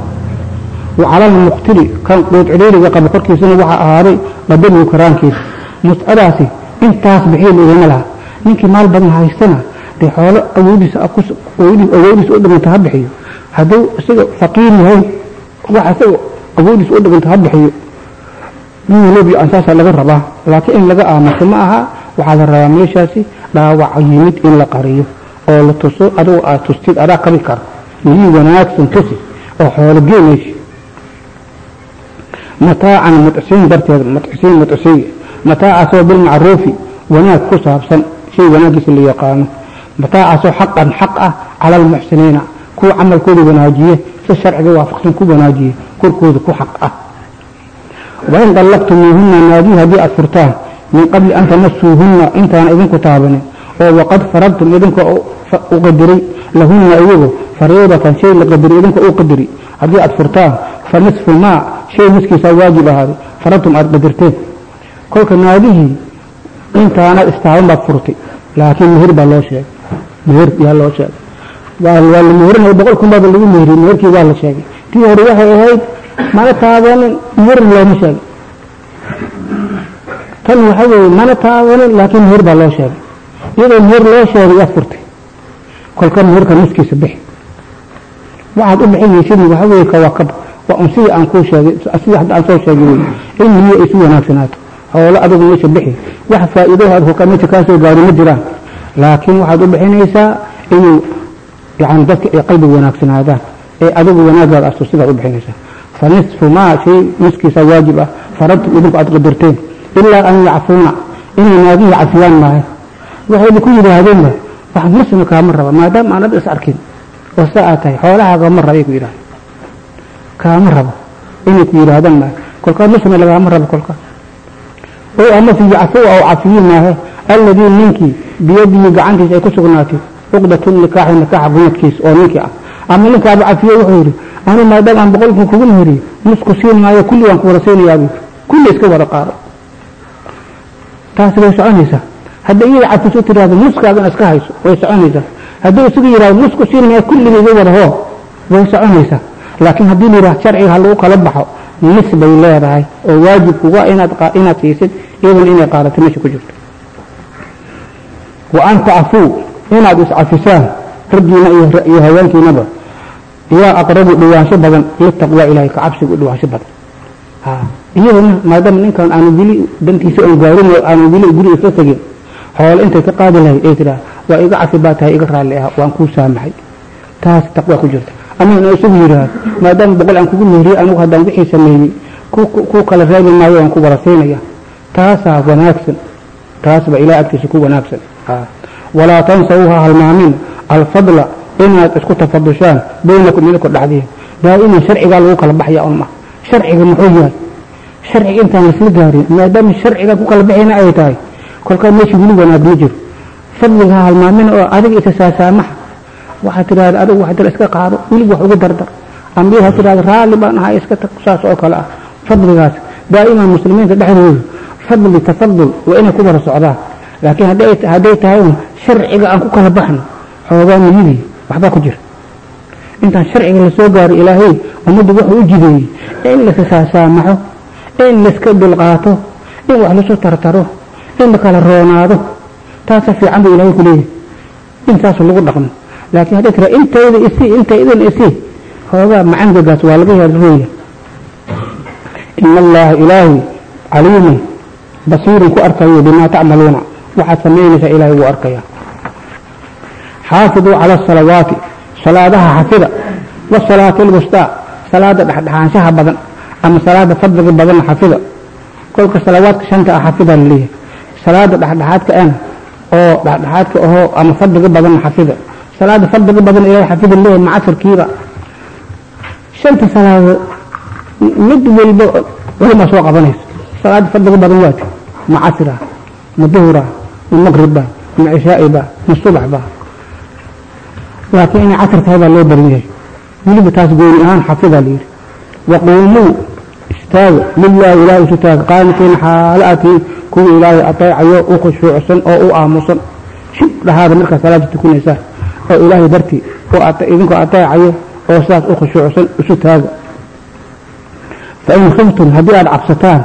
wa cala almuqtiri kan quud cidhiiriga qaba korkiisana waxa ahaaday qadaruhu karaankiisa muscadaasi intaas bixiya laigama laha ninkii maal badan haystana dee xoolo u dhiganta ha bixiyo. Hadduu isaga faqiir yahay wax isaga awoodiisa u dhiganta ha bixiyo. Ansaasaa laga rabaa laakiin in laga aamuso ma aha waxaa la rabaa meeshaasi dhaawac yimid in la qariyo oo la tuso adigu aad tustid adaa qabi kara lii wanaagsan tusi oo xoolo geenaysi mataacan mutcisiin darteed mutcisiin mutcisiin mataacaasoo bilmacruufi wanaag ku saabsan shay wanaagiisa la yaqaano mataacaasoo xaqan xaq ah cala almuxsiniina kuwa camalkooda wanaajiye si sharciga waafaqsan ku wanaajiye korkooda ku xaq ah wain dallaqtumuuhunna naadii haddii aad furtaan min qabli an tamasuuhunna intaana idinku taabanin oo waqad faradtum idinka u qadiray lahunna iyagu fariidatan shay la qadari idinka u qadari haddii aad furtaan fa nisfu maa shay niskiisaa waajib ahaaday. Faradtum aad qadirteen kolka naadihii intaanaad istaaban baad furtay. Laakiin meher baa loo sheegay. Meher yaa loo sheegay. Waa la meherinaya boqol kun baaba lagu meheriyey meherkii waa la sheegay. Tii hore waxay ahayd mana taabanin meherin looma sheegay. Tan waxa weeye mana taabanin laakiin meher baa loo sheegay. Iyadoo meher loo sheegay yaad furtay. Kolka meherka niskiisa bixi. Waxaad u bixinaysidna waxa weeye kawakab waa un sidii aan kuu sheegay sidii hadda aan soo sheegay wey in ay isu wanaagsanaato xoolo adigu meesha bixi. Wax faa'iido aad huka meesha soo gaari ma jiraan. Laakiin waxaad u bixinaysaa inuu yani dadka ay qalbi wanaagsanaadaan ee adigu wanaagaada astu sidaad u bixinaysaa. Fa maa shay niskiisa waajib ah. Faradtum idinku aad qadarteen ilaa an yacfuuna inay naagihii cafiyaan maayo waxayna ku yidhaahdeenba wax muslim kaama raba maadaama aanad is arkin. Oo saa tahay xoolahaaga ma rabay ku yidhahda kaama rabo. Inay ku yidhaahdaan kolkaa muslim lagaama rabo kolkaa oo ama fi yacfuwa aw cafiyin maahe alladii ninkii biyadihi gacantiisa ay ku sugnaatay cuqdatu nikaaxi nikaaxa gumadkiisa oo ninkii ah. Ama ninkaaba cafiye wuxuu yidhi anu maadaama aan boqolkun kugu meheriye nusku siin maayo kulli waan ku wada siinayaabuu kulli iska wada qaado. Taasi way soconaysaa. Hadday iyada cafiso tiraahdo nuskaagana iska hayso way soconaysaa. Hadduu isaga yidhahdo nusku siin maayo kulliga iga wada hoo. Way soconaysaa laakiin haddii la yidhahdo sharciga ha lagu kala baxo nis bay leedahay oo waajibku waa inaad inaad siisid iyaduna inay qaadato meesha ku jirto. Wa an tacfuu inaad iscafisaan raggiina iyo haweenkiinaba. Yaa aqrabu dhawaansho badan litaqwa ilahay ka cabsiga u dhawaansho badan iyadana maadaama ninkan aanu weli dantiisa oon gaarin aanu weli guri isla tegin xoolo intay ka qaadi lahayd ay tiraa waa iga cafi baa tahay iga raalli ah waan kuu saamaxay. Taas taqwa ku jirta ama inuu isagu yidhaahdo maadaama boqol aan kugu meheriyey anugu haddaan wixii sameeyey ku kala reebi maayo waan ku wada siinaya taasaa wanaagsan. Taasba ilaah agtiisa ku wanaagsan. Walaa tansawha halmaamin alfadla inaad isku tafadushaan baynakum idinku dhexdiin daa'iman sharcigaa lagu kala baxaya un ma sharciga muxuu yahay? Sharciga intaan lasla gaarin maadaama sharciga ku kala baxayna ay tahay. Kolkaa meesha weli wanaag ma jiro. Fadliga halmaamin oo adiga isa saasaamaxa waxaad tidhahda adigu wax dal iska qaado welig wax ugu dardar ambi waxaad tidhahda raalli baan ahay iska tag. Saas oo kale ah. Fadligaas daa'iman muslimiinta dhexdooda fadli tafadul waa inay ku wada socdaan. Laakiin hadday tahay sharciga aan ku kala baxno xoogaa niyadii waxbaa ku jira. Intaan sharciga la soo gaaro ilaahay ummaddu wuxuu u jideeyey. In lasasaamaxo in laiska dulqaato in wax lasu tartaro in la kala roonaado. Taasa fiican buu ilaahay ku leeyahay. Intaasu lagu dhaqmo laakiin hadday tira intayda isii intaydan isii hoogaa macangogaas waa laga yarrooya ina allaha ilaahay caliimun basiirun ku arkayo bimaa tacmaluuna. Waxaad samaynaysaa ilaahay wuu arkaya xaafiduu cala asalawaati salaadaha xafida wasalaati alwustaa salaada dhexdhexaanshaha badan ama salaada fadliga badan xafida. Kolka salawaadka shanta ah xafida la leeyahay salaada dhexdhexaadka ana oo dhexdhexaadka ahoo ama fadliga badan xafida salaada fadliga badan ilaahay xafida leeyahay macasirkiiba. Shanta salaadood mid walba culama soo qabanayso. Salaada fadliga badan ma casira ma duhura ma maqribba ma cishaa'iba ma subaxba laakiin inay casr tahay baa loo baran yahay. Weliba taas gooni ahaan xafida la yidhi. Waquumuu istaaga lilaahi ilaahi isu taaga qaanitiin xaalo atiin ilaahay ateecayo u khushuucsan oo u aamusan. Shib dhahaada markaa salaada tukanaysaan oo ilaahay dartii idinkoo ateecayo oo sidaas u khushuucsan isu taaga. Fain khiftum haddii aada cabsataan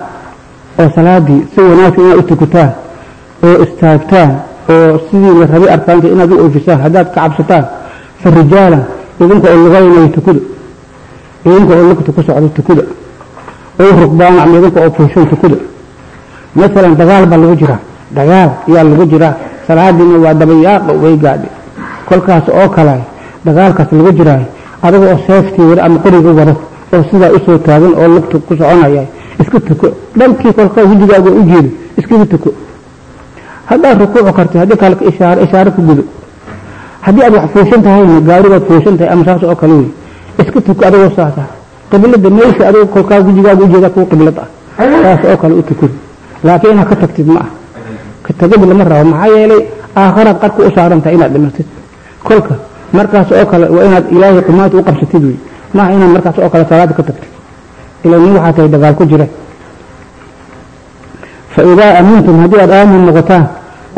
oo salaadii si wanaagsan inaad u tukataan oo istaagtaan oo sidii la rabay arkaanta inaad u oofisaan haddaad ka cabsataan fa rijaalan idinka oo lugaynayo tukuda idinka oo lugta ku socda tukuda oo rugbaana ama idinka oo fuushan tukuda masalan dagaal baa lagu jiraa. Dagaal ayaa lagu jiraa. Salaadiina waa dabayaaqa way gaadhay kolkaas oo kale dagaalkaas lagu jiraayo adiga oo seeftii ama qoriga wado oo sidaa u soo taagan oo lugta ku soconaya iska tuko. Dhankii kolka wejigaaga u iskaga tuko. Haddaad rukuuci karto haddii kale ishaaro ku gudo. Haddii aad wax fuushan tahayna gaaribaad fuushan tahay ama saas oo kale wey iska tuko adigoo saasa qiblada meesha adigo kolkaa wejigaaga ujeeda kuwa qiblad ah. Saas oo kale u laakiin inaad ka tagtid ma ah. Ka tegid lama rabo maxaa yeelay aakharaad qarka u saaran tahay inaad dhimatid kolka. Markaas oo kale waa inaad ilaahay xumaanta u qabsatid wey maaha inaad markaas oo kale salaada ka tagtid. Ila nin waxaa tahay dagaal ku jira. Fa idaa aamintum haddii aad aamin noqotaan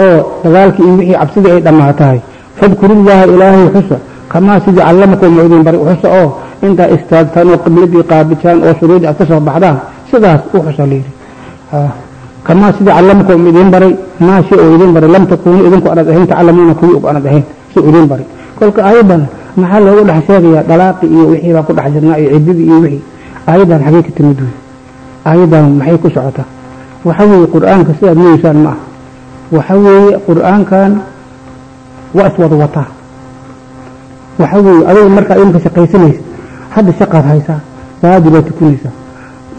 oo dagaalkii iyo wixii cabsidii ay dhammaatahay fadkurullaaha ilaahay xusa kamaa sidii callamakum idin bari xusa oo intaa istaagtaan oo qibladii qaabitaan oo shuruudii aad ka soo baxdaan sidaas u xusa layidhi kamaa sidii callamakum idin baray maa shay oo idin baray lam takuunu idinku anad ahayn taclamuuna kuwii og anad ahayn idin baray kolka ayadan maxaa loogu dhex sheegayaa dalaaqii iyo wixii baan ku dhex jirnaa iyo ciddidii iyo wixii. Ayadan xagee ka timid wey. Ayadan maxay ku socotaa? Waxa weeye qur'aanka sidaad mooyeysaan ma ah waxa weeye qur'aankan waa iswada wataa waxa weeye adiga markaad imika shaqaysanaysa hadda shaqaad haysaa salaadii baad tukanaysaa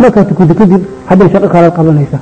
markaad tukunta kadib haddana shaqo kalaad qabanaysaa